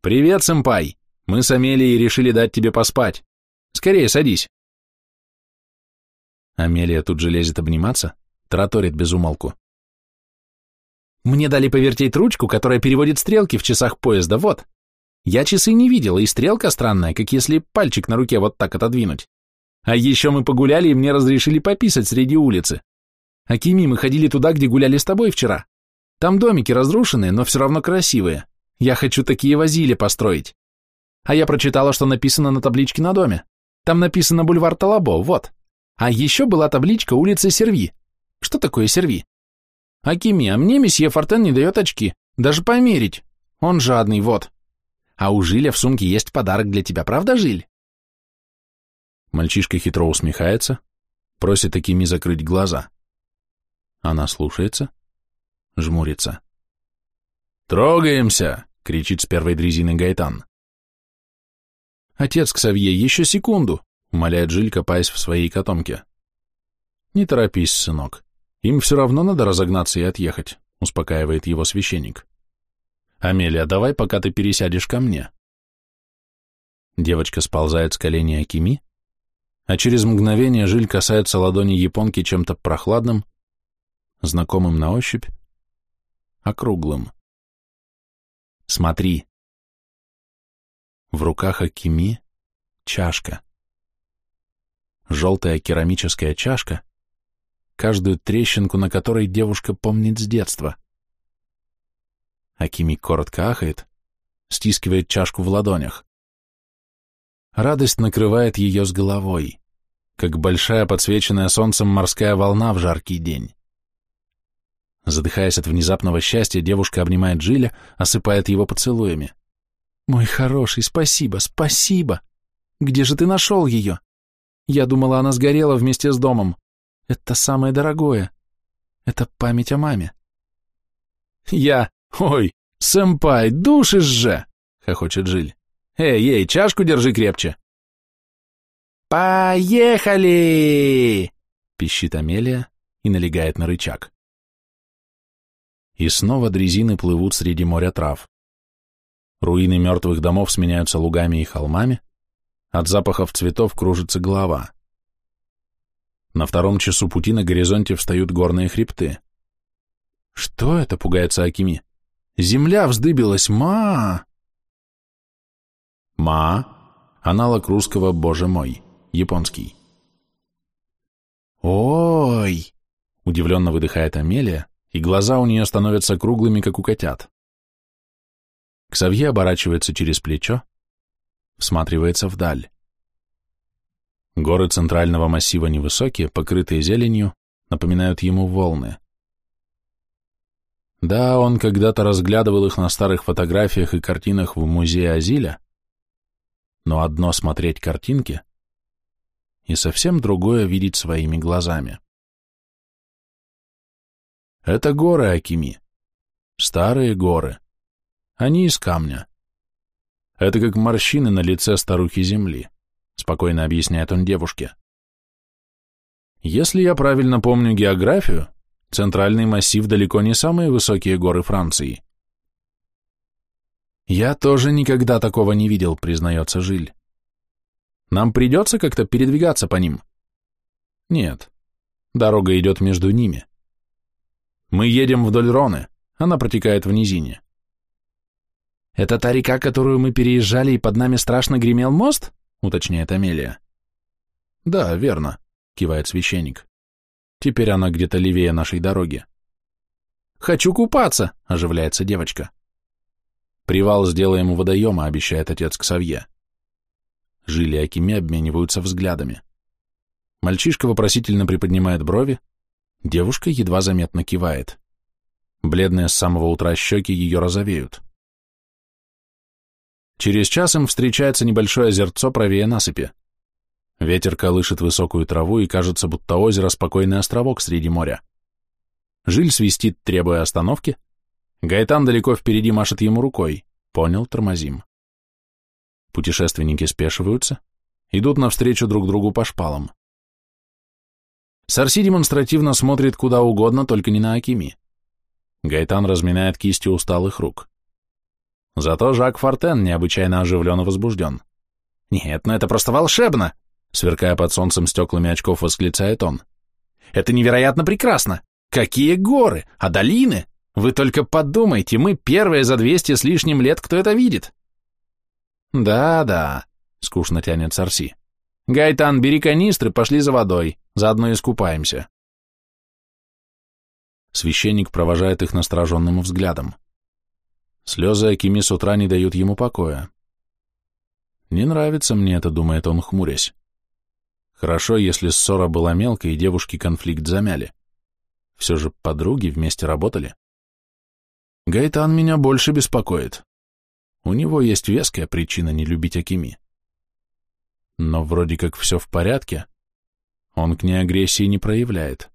«Привет, сэмпай! Мы с Амелией решили дать тебе поспать. Скорее садись!» Амелия тут же лезет обниматься, тараторит без умолку. «Мне дали повертеть ручку, которая переводит стрелки в часах поезда, вот. Я часы не видела, и стрелка странная, как если пальчик на руке вот так отодвинуть. А еще мы погуляли, и мне разрешили пописать среди улицы. Акими, мы ходили туда, где гуляли с тобой вчера. Там домики разрушенные, но все равно красивые. Я хочу такие возили построить. А я прочитала, что написано на табличке на доме. Там написано бульвар Талабо, вот. А еще была табличка улицы Серви. Что такое Серви? Акими, а мне месье Фортен не дает очки. Даже померить. Он жадный, вот. А у Жиля в сумке есть подарок для тебя, правда, Жиль? Мальчишка хитро усмехается, просит Акими закрыть глаза. Она слушается, жмурится. «Трогаемся!» — кричит с первой дрезины Гайтан. «Отец Ксавье, еще секунду!» — умоляет Жиль, копаясь в своей котомке. «Не торопись, сынок. Им все равно надо разогнаться и отъехать», — успокаивает его священник. «Амелия, давай, пока ты пересядешь ко мне». Девочка сползает с колени Акими, а через мгновение Жиль касается ладони японки чем-то прохладным, знакомым на ощупь, округлым. «Смотри». В руках Акими чашка. Желтая керамическая чашка, каждую трещинку на которой девушка помнит с детства. Акими коротко ахает, стискивает чашку в ладонях. Радость накрывает ее с головой, как большая подсвеченная солнцем морская волна в жаркий день. Задыхаясь от внезапного счастья, девушка обнимает Джиля, осыпает его поцелуями. «Мой хороший, спасибо, спасибо! Где же ты нашел ее? Я думала, она сгорела вместе с домом. Это самое дорогое. Это память о маме». «Я «Ой, сэмпай, душишь же!» — хохочет Жиль. «Эй, эй, чашку держи крепче!» «Поехали!» — пищит Амелия и налегает на рычаг. И снова дрезины плывут среди моря трав. Руины мертвых домов сменяются лугами и холмами, от запахов цветов кружится голова. На втором часу пути на горизонте встают горные хребты. «Что это?» — пугается Акими. Земля вздыбилась, ма! Ма — аналог русского «Боже мой», японский. «Ой!» — удивленно выдыхает Амелия, и глаза у нее становятся круглыми, как у котят. Ксавье оборачивается через плечо, всматривается вдаль. Горы центрального массива невысокие, покрытые зеленью, напоминают ему волны. Да, он когда-то разглядывал их на старых фотографиях и картинах в музее Азиля, но одно смотреть картинки и совсем другое видеть своими глазами. Это горы Акими, старые горы, они из камня. Это как морщины на лице старухи земли, спокойно объясняет он девушке. Если я правильно помню географию, Центральный массив далеко не самые высокие горы Франции. Я тоже никогда такого не видел, признается Жиль. Нам придется как-то передвигаться по ним? Нет. Дорога идет между ними. Мы едем вдоль Роны, она протекает в низине. Это та река, которую мы переезжали, и под нами страшно гремел мост? Уточняет Амелия. Да, верно, кивает священник. Теперь она где-то левее нашей дороги. «Хочу купаться!» — оживляется девочка. «Привал сделаем у водоема», — обещает отец Ксавье. Жили и Акиме обмениваются взглядами. Мальчишка вопросительно приподнимает брови, девушка едва заметно кивает. Бледные с самого утра щеки ее розовеют. Через час им встречается небольшое озерцо правее насыпи. Ветер колышет высокую траву, и кажется, будто озеро — спокойный островок среди моря. Жиль свистит, требуя остановки. Гайтан далеко впереди машет ему рукой. Понял, тормозим. Путешественники спешиваются, идут навстречу друг другу по шпалам. Сарси демонстративно смотрит куда угодно, только не на Акими. Гайтан разминает кисти усталых рук. Зато Жак Фортен необычайно оживлен и возбужден. «Нет, ну это просто волшебно!» Сверкая под солнцем стеклами очков, восклицает он. «Это невероятно прекрасно! Какие горы! А долины! Вы только подумайте, мы первые за двести с лишним лет, кто это видит!» «Да-да», — скучно тянет Сарси. «Гайтан, бери канистры, пошли за водой, заодно искупаемся». Священник провожает их настороженным взглядом. Слезы Акими с утра не дают ему покоя. «Не нравится мне это», — думает он, хмурясь. Хорошо, если ссора была мелкой, и девушки конфликт замяли. Все же подруги вместе работали. Гайтан меня больше беспокоит. У него есть веская причина не любить Акими. Но вроде как все в порядке. Он к ней агрессии не проявляет.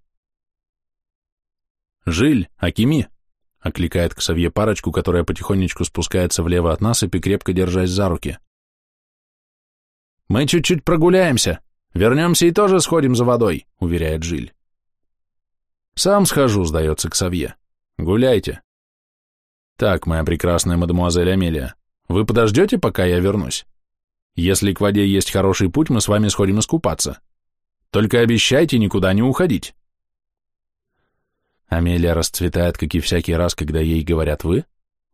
«Жиль, Акими!» — окликает к Савье парочку, которая потихонечку спускается влево от насыпи, крепко держась за руки. «Мы чуть-чуть прогуляемся, вернемся и тоже сходим за водой», — уверяет Жиль. «Сам схожу», — сдается к Савье. «Гуляйте». «Так, моя прекрасная мадемуазель Амелия, вы подождете, пока я вернусь? Если к воде есть хороший путь, мы с вами сходим искупаться. Только обещайте никуда не уходить». Амелия расцветает, как и всякий раз, когда ей говорят «вы»,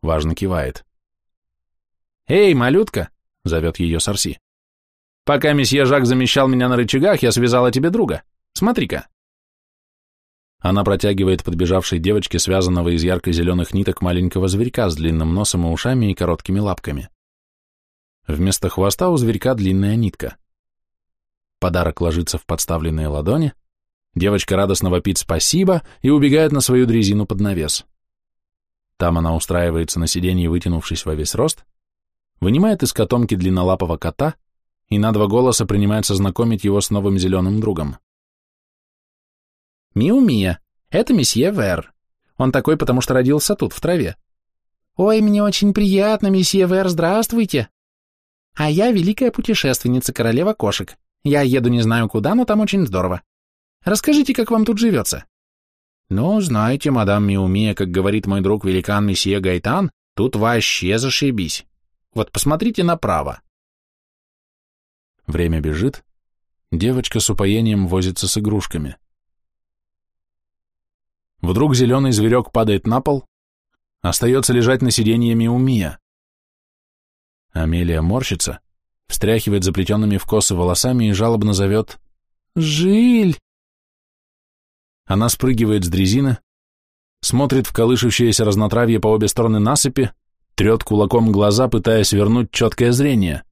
важно кивает. «Эй, малютка!» — зовет ее Сарси. «Пока месье Жак замещал меня на рычагах, я связала тебе друга. Смотри-ка». Она протягивает подбежавшей девочке связанного из ярко-зеленых ниток маленького зверька с длинным носом и ушами и короткими лапками. Вместо хвоста у зверька длинная нитка. Подарок ложится в подставленные ладони, Девочка радостно вопит «спасибо» и убегает на свою дрезину под навес. Там она устраивается на сиденье, вытянувшись во весь рост, вынимает из котомки длиннолапого кота и на два голоса принимается знакомить его с новым зеленым другом. «Миу-Мия, это месье Вер. Он такой, потому что родился тут, в траве». «Ой, мне очень приятно, месье Вер, здравствуйте». «А я великая путешественница, королева кошек. Я еду не знаю куда, но там очень здорово. Расскажите, как вам тут живется?» «Ну, знаете, мадам Миумия, как говорит мой друг великан месье Гайтан, тут вообще зашибись. Вот посмотрите направо». Время бежит. Девочка с упоением возится с игрушками. Вдруг зеленый зверек падает на пол, остается лежать на сиденье Миумия. Амелия морщится, встряхивает заплетенными в косы волосами и жалобно зовет «Жиль!» Она спрыгивает с дрезины, смотрит в колышущееся разнотравье по обе стороны насыпи, трет кулаком глаза, пытаясь вернуть четкое зрение.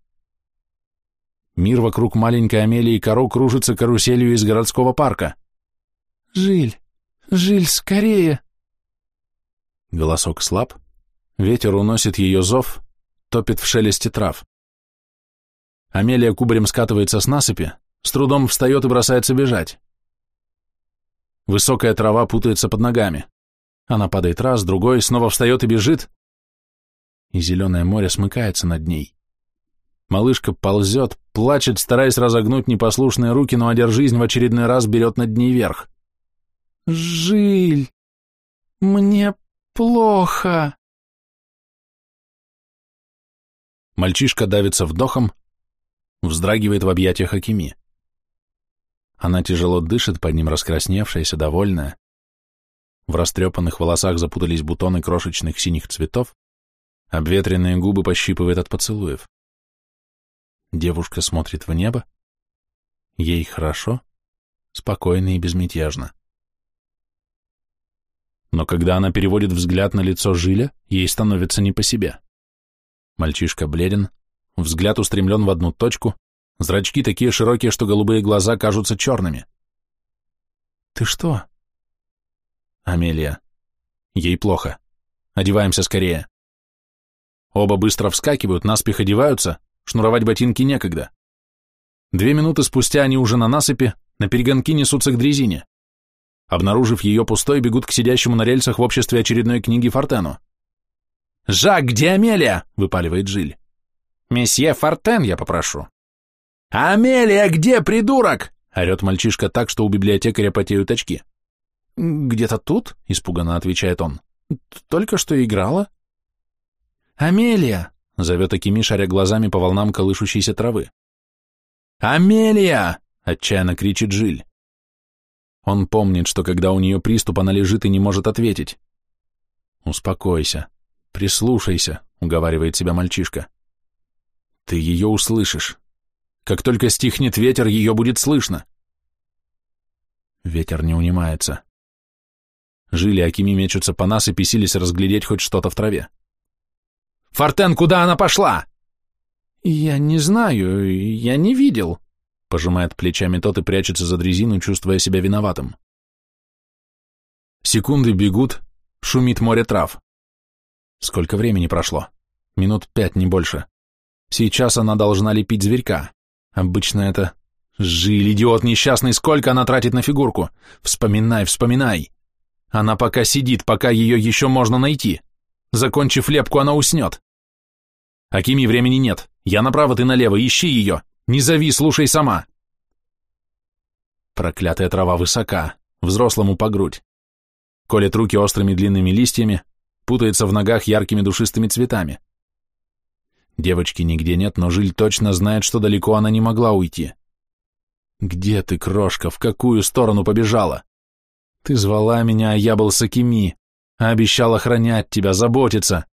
Мир вокруг маленькой Амелии Каро кружится каруселью из городского парка. «Жиль! Жиль, скорее!» Голосок слаб, ветер уносит ее зов, топит в шелесте трав. Амелия кубарем скатывается с насыпи, с трудом встает и бросается бежать. Высокая трава путается под ногами. Она падает раз, другой, снова встает и бежит. И зеленое море смыкается над ней. Малышка ползет, плачет, стараясь разогнуть непослушные руки, но одер жизнь в очередной раз берет над ней верх. «Жиль, мне плохо!» Мальчишка давится вдохом, вздрагивает в объятиях Акими. Она тяжело дышит, под ним раскрасневшаяся, довольная. В растрепанных волосах запутались бутоны крошечных синих цветов, обветренные губы пощипывает от поцелуев. Девушка смотрит в небо. Ей хорошо, спокойно и безмятежно. Но когда она переводит взгляд на лицо Жиля, ей становится не по себе. Мальчишка бледен, взгляд устремлен в одну точку, Зрачки такие широкие, что голубые глаза кажутся черными. «Ты что?» «Амелия. Ей плохо. Одеваемся скорее». Оба быстро вскакивают, наспех одеваются, шнуровать ботинки некогда. Две минуты спустя они уже на насыпи, на перегонки несутся к дрезине. Обнаружив ее пустой, бегут к сидящему на рельсах в обществе очередной книги Фортену. «Жак, где Амелия?» — выпаливает Жиль. «Месье Фортен, я попрошу». «Амелия, где, придурок?» — орет мальчишка так, что у библиотекаря потеют очки. «Где-то тут?» — испуганно отвечает он. «Только что играла». «Амелия!» — зовет Акими, шаря глазами по волнам колышущейся травы. «Амелия!» — отчаянно кричит Жиль. Он помнит, что когда у нее приступ, она лежит и не может ответить. «Успокойся, прислушайся», — уговаривает себя мальчишка. «Ты ее услышишь. Как только стихнет ветер, ее будет слышно». Ветер не унимается. Жили Акими мечутся по насыпи, сились разглядеть хоть что-то в траве. «Фортен, куда она пошла?» «Я не знаю, я не видел», Пожимает плечами тот и прячется за дрезину, чувствуя себя виноватым. Секунды бегут, шумит море трав. Сколько времени прошло? Минут пять, не больше. Сейчас она должна лепить зверька. Обычно это... Жиль, идиот несчастный, сколько она тратит на фигурку? Вспоминай, вспоминай. Она пока сидит, пока ее еще можно найти. Закончив лепку, она уснет. Акими, времени нет. Я направо, ты налево, ищи ее. Не зови, слушай сама. Проклятая трава высока, взрослому по грудь. Колет руки острыми длинными листьями, путается в ногах яркими душистыми цветами. Девочки нигде нет, но Жиль точно знает, что далеко она не могла уйти. «Где ты, крошка? В какую сторону побежала? Ты звала меня, а я был Сакими, а обещал охранять тебя, заботиться».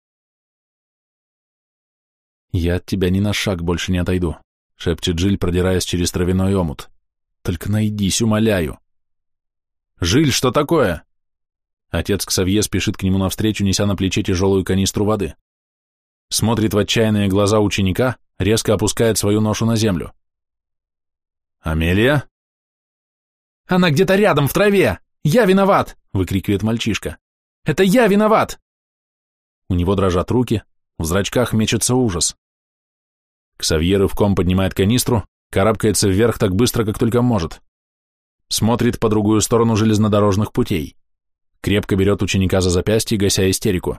«Я от тебя ни на шаг больше не отойду шепчет Жиль, продираясь через травяной омут. Только найдись, умоляю. Жиль, что такое? Отец Ксавье спешит к нему навстречу, неся на плече тяжелую канистру воды. Смотрит в отчаянные глаза ученика, резко опускает свою ношу на землю. «Амелия?» «Она где-то рядом, в траве! Я виноват!» — выкрикивает мальчишка. «Это я виноват!» У него дрожат руки, в зрачках мечется ужас. Ксавье рывком поднимает канистру, карабкается вверх так быстро, как только может. Смотрит по другую сторону железнодорожных путей. Крепко берет ученика за запястье, гася истерику.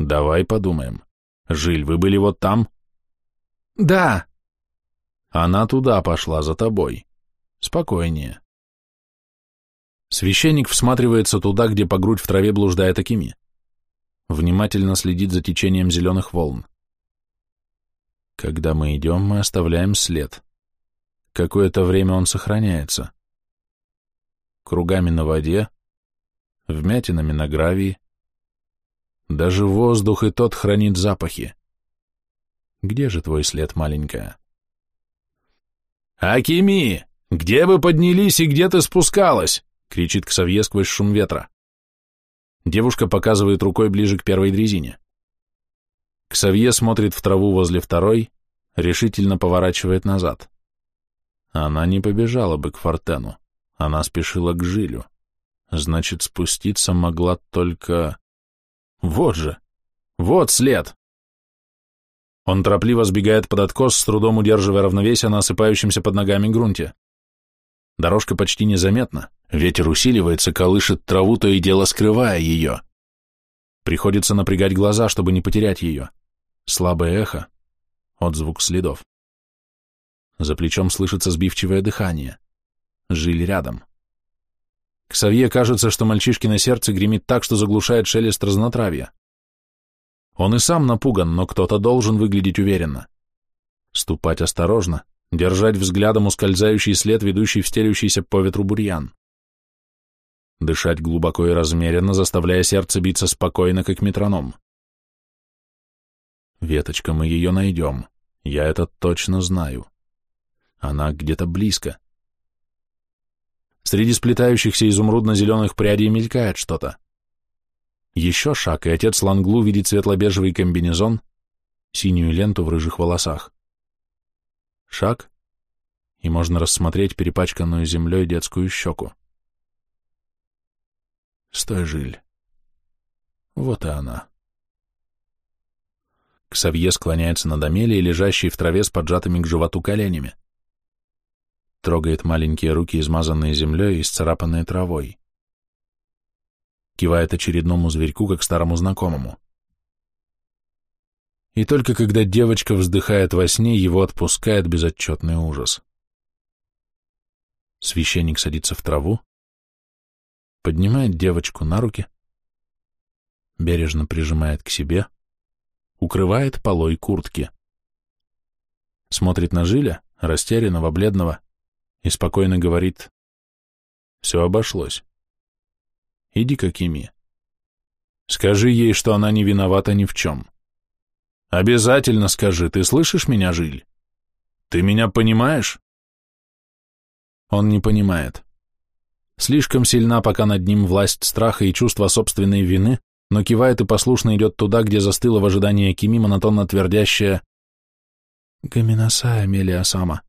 «Давай подумаем. Жиль, вы были вот там?» «Да». «Она туда пошла, за тобой. Спокойнее». Священник всматривается туда, где по грудь в траве блуждает Акими. Внимательно следит за течением зеленых волн. Когда мы идем, мы оставляем след. Какое-то время он сохраняется. Кругами на воде, вмятинами на гравии. Даже воздух и тот хранит запахи. Где же твой след, маленькая? «Акими, где вы поднялись и где ты спускалась?» — кричит Ксавье сквозь шум ветра. Девушка показывает рукой ближе к первой дрезине. Ксавье смотрит в траву возле второй, решительно поворачивает назад. Она не побежала бы к Фортену, она спешила к Жилю. Значит, спуститься могла только... Вот же! Вот след! Он торопливо сбегает под откос, с трудом удерживая равновесие на осыпающемся под ногами грунте. Дорожка почти незаметна, ветер усиливается, колышет траву, то и дело скрывая ее. Приходится напрягать глаза, чтобы не потерять ее. Слабое эхо, отзвук следов. За плечом слышится сбивчивое дыхание. Жили рядом. Ксавье кажется, что мальчишки на сердце гремит так, что заглушает шелест разнотравья. Он и сам напуган, но кто-то должен выглядеть уверенно. Ступать осторожно, держать взглядом ускользающий след, ведущий в стелющийся по ветру бурьян. Дышать глубоко и размеренно, заставляя сердце биться спокойно, как метроном. Веточка, мы ее найдем. Я это точно знаю. Она где-то близко. Среди сплетающихся изумрудно-зеленых прядей мелькает что-то. Еще шаг, и отец Ланглу видит светло-бежевый комбинезон, синюю ленту в рыжих волосах. Шаг, и можно рассмотреть перепачканную землей детскую щеку. Стой, Жиль. Вот и она. Ксавье склоняется над Амелией, лежащей в траве с поджатыми к животу коленями. Трогает маленькие руки, измазанные землей и сцарапанные травой. Кивает очередному зверьку, как старому знакомому. И только когда девочка вздыхает во сне, его отпускает безотчетный ужас. Священник садится в траву, поднимает девочку на руки, бережно прижимает к себе, укрывает полой куртки. Смотрит на Жиля, растерянного, бледного, и спокойно говорит, «Все обошлось. Иди к Акиме. Скажи ей, что она не виновата ни в чем. Обязательно скажи, ты слышишь меня, Жиль? Ты меня понимаешь?» Он не понимает. Слишком сильна пока над ним власть страха и чувство собственной вины, но кивает и послушно идет туда, где застыла в ожидании Акими монотонно твердящая «Гаминасай, Амелия Сама,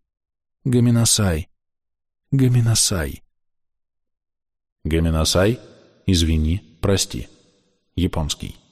Гаминасай, Гаминасай». Гаминасай, извини, прости. Японский.